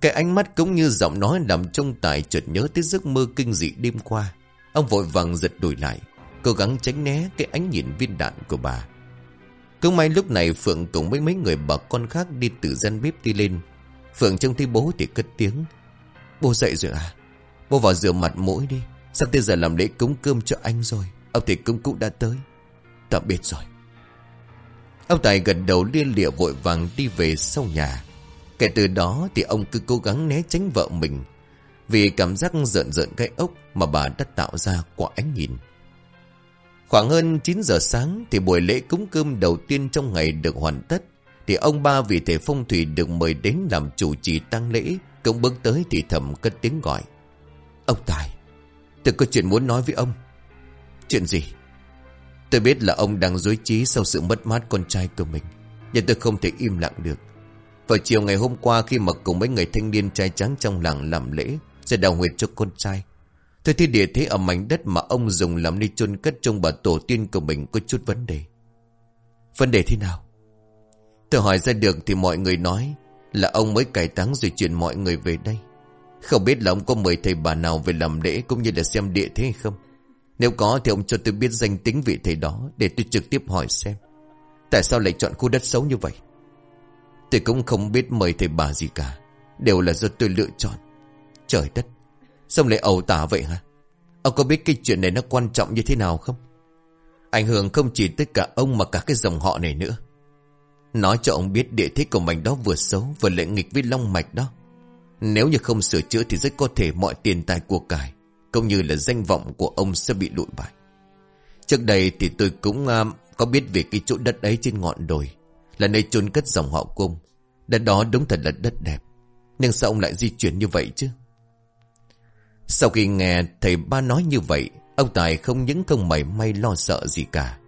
Cái ánh mắt cũng như giọng nói làm trông Tài chợt nhớ tới giấc mơ kinh dị đêm qua. Ông vội vàng giật đuổi lại Cố gắng tránh né cái ánh nhìn viên đạn của bà. Cũng may lúc này Phượng cùng với mấy người bà con khác đi từ gian bếp đi lên. Phượng trông thấy bố thì cất tiếng Bố dậy rồi à? Bố vào rửa mặt mũi đi. Sắp tới giờ làm lễ cúng cơm cho anh rồi. Ông thầy cúng cũng đã tới. Tạm biệt rồi. Ông Tài gần đầu liên lịa vội vàng đi về sau nhà. Kể từ đó thì ông cứ cố gắng né tránh vợ mình. Vì cảm giác giận rợn cái ốc Mà bà đã tạo ra qua ánh nhìn. Khoảng hơn 9 giờ sáng Thì buổi lễ cúng cơm đầu tiên trong ngày được hoàn tất, Thì ông ba vì thể phong thủy được mời đến làm chủ trì tăng lễ. Cũng bước tới thì thầm cất tiếng gọi. Ông Tài, Tôi có chuyện muốn nói với ông. Chuyện gì? Tôi biết là ông đang dối trí sau sự mất mát con trai của mình, Nhưng tôi không thể im lặng được. Vào chiều ngày hôm qua khi mà cùng mấy người thanh niên trai trắng trong làng làm lễ, Sẽ đào huyệt cho con trai, Tôi thấy địa thế ở mảnh đất mà ông dùng làm nơi chôn cất trong bà tổ tiên của mình có chút vấn đề. Vấn đề thế nào? Tôi hỏi ra được thì mọi người nói là ông mới cải táng rồi chuyển mọi người về đây không biết là ông có mời thầy bà nào về làm lễ cũng như là xem địa thế hay không? Nếu có thì ông cho tôi biết danh tính vị thầy đó để tôi trực tiếp hỏi xem. Tại sao lại chọn khu đất xấu như vậy? Tôi cũng không biết mời thầy bà gì cả. Đều là do tôi lựa chọn. Trời đất. xong lại ẩu tả vậy hả? Ông có biết cái chuyện này nó quan trọng như thế nào không? Ảnh hưởng không chỉ tất cả ông mà cả cái dòng họ này nữa. Nói cho ông biết địa thế của mảnh đó vừa xấu vừa lệ nghịch với long mạch đó. Nếu như không sửa chữa thì rất có thể mọi tiền tài của cải Cũng như là danh vọng của ông sẽ bị lụi bại. Trước đây thì tôi cũng uh, có biết về cái chỗ đất ấy trên ngọn đồi Là nơi chôn cất dòng họ cung. Đất đó đúng thật là đất đẹp. Nhưng sao ông lại di chuyển như vậy chứ? Sau khi nghe thầy ba nói như vậy Ông Tài không những không mảy may lo sợ gì cả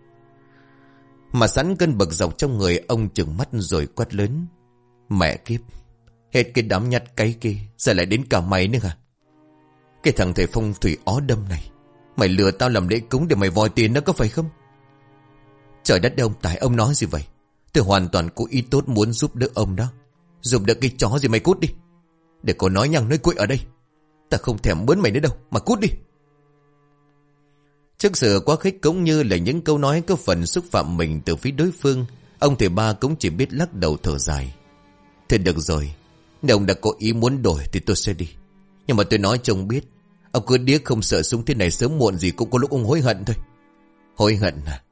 mà sẵn cân bực dọc trong người ông chừng mắt rồi quát lớn. Mẹ kiếp, Hết cái đám nhát cái kia Giờ lại đến cả mày nữa hả? Cái thằng thầy phong thủy ó đâm này, Mày lừa tao làm lễ cúng để mày vòi tiền đó có phải không? Trời đất ông Tài, ông nói gì vậy? Tôi hoàn toàn cố ý tốt muốn giúp đỡ ông đó. Giúp đỡ cái chó gì mày cút đi. Để cô nói nhằng nói quậy ở đây. Ta không thèm mướn mày nữa đâu, Mà cút đi. Trước sự quá khích cũng như là những câu nói có phần xúc phạm mình từ phía đối phương, Ông thầy ba cũng chỉ biết lắc đầu thở dài. Thế được rồi, nếu ông đã có ý muốn đổi thì tôi sẽ đi. Nhưng mà tôi nói cho ông biết, Ông cứ điếc không sợ súng thế này sớm muộn gì cũng có lúc ông hối hận thôi. Hối hận à?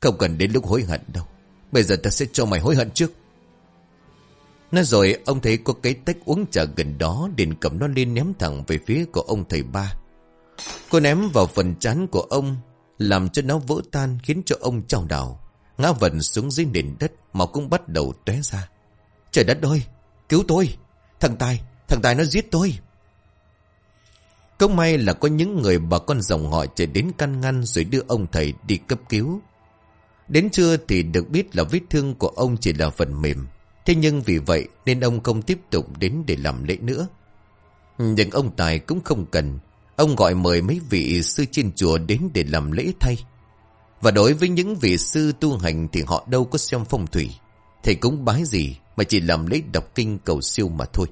Không cần đến lúc hối hận đâu. Bây giờ ta sẽ cho mày hối hận trước. Nói rồi, ông thấy có cái tách uống trà gần đó liền cầm nó lên ném thẳng về phía của ông thầy ba. Cô ném vào phần chán của ông Làm cho nó vỡ tan khiến cho ông trao đảo Ngã vần xuống dưới nền đất Mà cũng bắt đầu tóe ra Trời đất ơi Cứu tôi Thằng Tài, thằng Tài nó giết tôi. Công may là có những người bà con dòng họ chạy đến căn ngăn rồi đưa ông thầy đi cấp cứu. Đến trưa thì được biết là vết thương của ông chỉ là phần mềm. Thế nhưng vì vậy nên ông không tiếp tục đến để làm lễ nữa. Nhưng ông Tài cũng không cần. Ông gọi mời mấy vị sư trên chùa đến để làm lễ thay. Và đối với những vị sư tu hành thì họ đâu có xem phong thủy. Thầy cũng bái gì mà chỉ làm lễ đọc kinh cầu siêu mà thôi.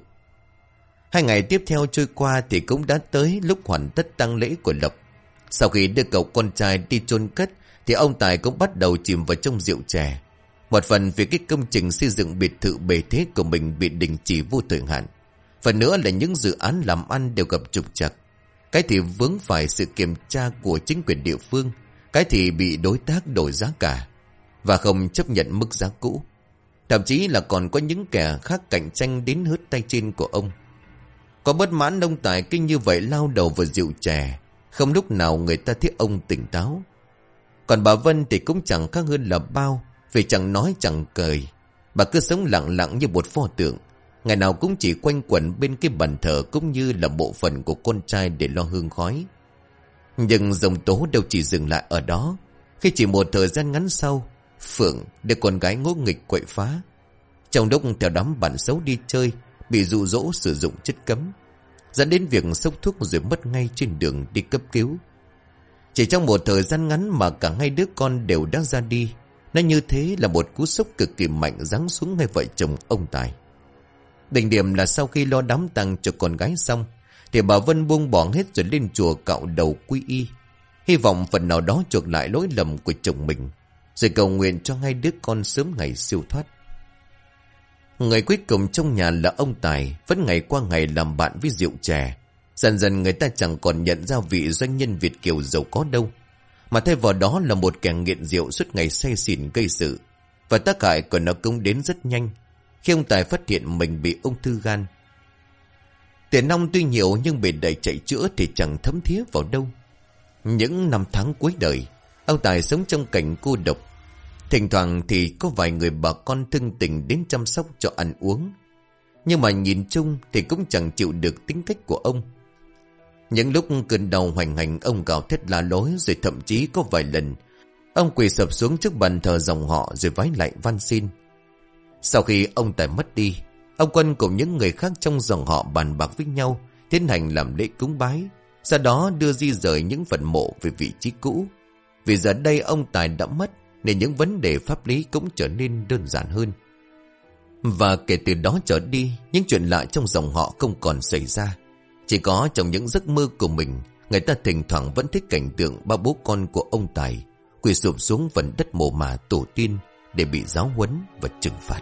Hai ngày tiếp theo trôi qua thì cũng đã tới lúc hoàn tất tăng lễ của Lộc. Sau khi đưa cậu con trai đi chôn cất, thì ông Tài cũng bắt đầu chìm vào trong rượu chè. Một phần vì cái công trình xây dựng biệt thự bề thế của mình bị đình chỉ vô thời hạn. Phần nữa là những dự án làm ăn đều gặp trục trặc. Cái thì vướng phải sự kiểm tra của chính quyền địa phương. Cái thì bị đối tác đổi giá cả. Và không chấp nhận mức giá cũ. Thậm chí là còn có những kẻ khác cạnh tranh đến hớt tay trên của ông. Có bất mãn nông Tài kinh như vậy lao đầu vào rượu chè. Không lúc nào người ta thấy ông tỉnh táo. Còn bà Vân thì cũng chẳng khác hơn là bao. Vì chẳng nói chẳng cười. Bà cứ sống lặng lặng như một pho tượng. Ngày nào cũng chỉ quanh quẩn bên cái bàn thờ cũng như là bộ phận của con trai để lo hương khói. Nhưng dòng tố đâu chỉ dừng lại ở đó. Khi chỉ một thời gian ngắn sau, Phượng để con gái ngỗ nghịch quậy phá. Trong lúc theo đám bạn xấu đi chơi, bị dụ dỗ sử dụng chất cấm. dẫn đến việc sốc thuốc rồi mất ngay trên đường đi cấp cứu. Chỉ trong một thời gian ngắn mà cả hai đứa con đều đã ra đi, nó như thế là một cú sốc cực kỳ mạnh giáng xuống ngay vợ chồng ông Tài. Đỉnh điểm là sau khi lo đám tang cho con gái xong, thì bà Vân buông bỏ hết rồi lên chùa cạo đầu quy y. Hy vọng phần nào đó chuộc lại lỗi lầm của chồng mình, rồi cầu nguyện cho hai đứa con sớm ngày siêu thoát. Người cuối cùng trong nhà là ông Tài, vẫn ngày qua ngày làm bạn với rượu chè. Dần dần người ta chẳng còn nhận ra vị doanh nhân Việt Kiều giàu có đâu. Mà thay vào đó là một kẻ nghiện rượu suốt ngày say xỉn gây sự. Và tác hại của nó cũng đến rất nhanh. Khi ông Tài phát hiện mình bị ung thư gan. Tiền nong tuy nhiều nhưng bị đẩy chạy chữa thì chẳng thấm thía vào đâu. Những năm tháng cuối đời, ông Tài sống trong cảnh cô độc Thỉnh thoảng thì có vài người bà con thương tình đến chăm sóc cho ăn uống. Nhưng mà nhìn chung thì cũng chẳng chịu được tính cách của ông. Những lúc cơn đau hoành hành ông gào thét la lối rồi thậm chí có vài lần. Ông quỳ sập xuống trước bàn thờ dòng họ rồi vái lại van xin. Sau khi ông Tài mất đi, ông Quân cùng những người khác trong dòng họ bàn bạc với nhau tiến hành làm lễ cúng bái. Sau đó đưa di rời những phần mộ về vị trí cũ. Vì giờ đây ông Tài đã mất nên những vấn đề pháp lý cũng trở nên đơn giản hơn. Và kể từ đó trở đi, những chuyện lạ trong dòng họ không còn xảy ra. Chỉ có trong những giấc mơ của mình, người ta thỉnh thoảng vẫn thích cảnh tượng ba bố con của ông Tài quỳ sụp xuống phần đất mồ mả tổ tiên để bị giáo huấn và trừng phạt.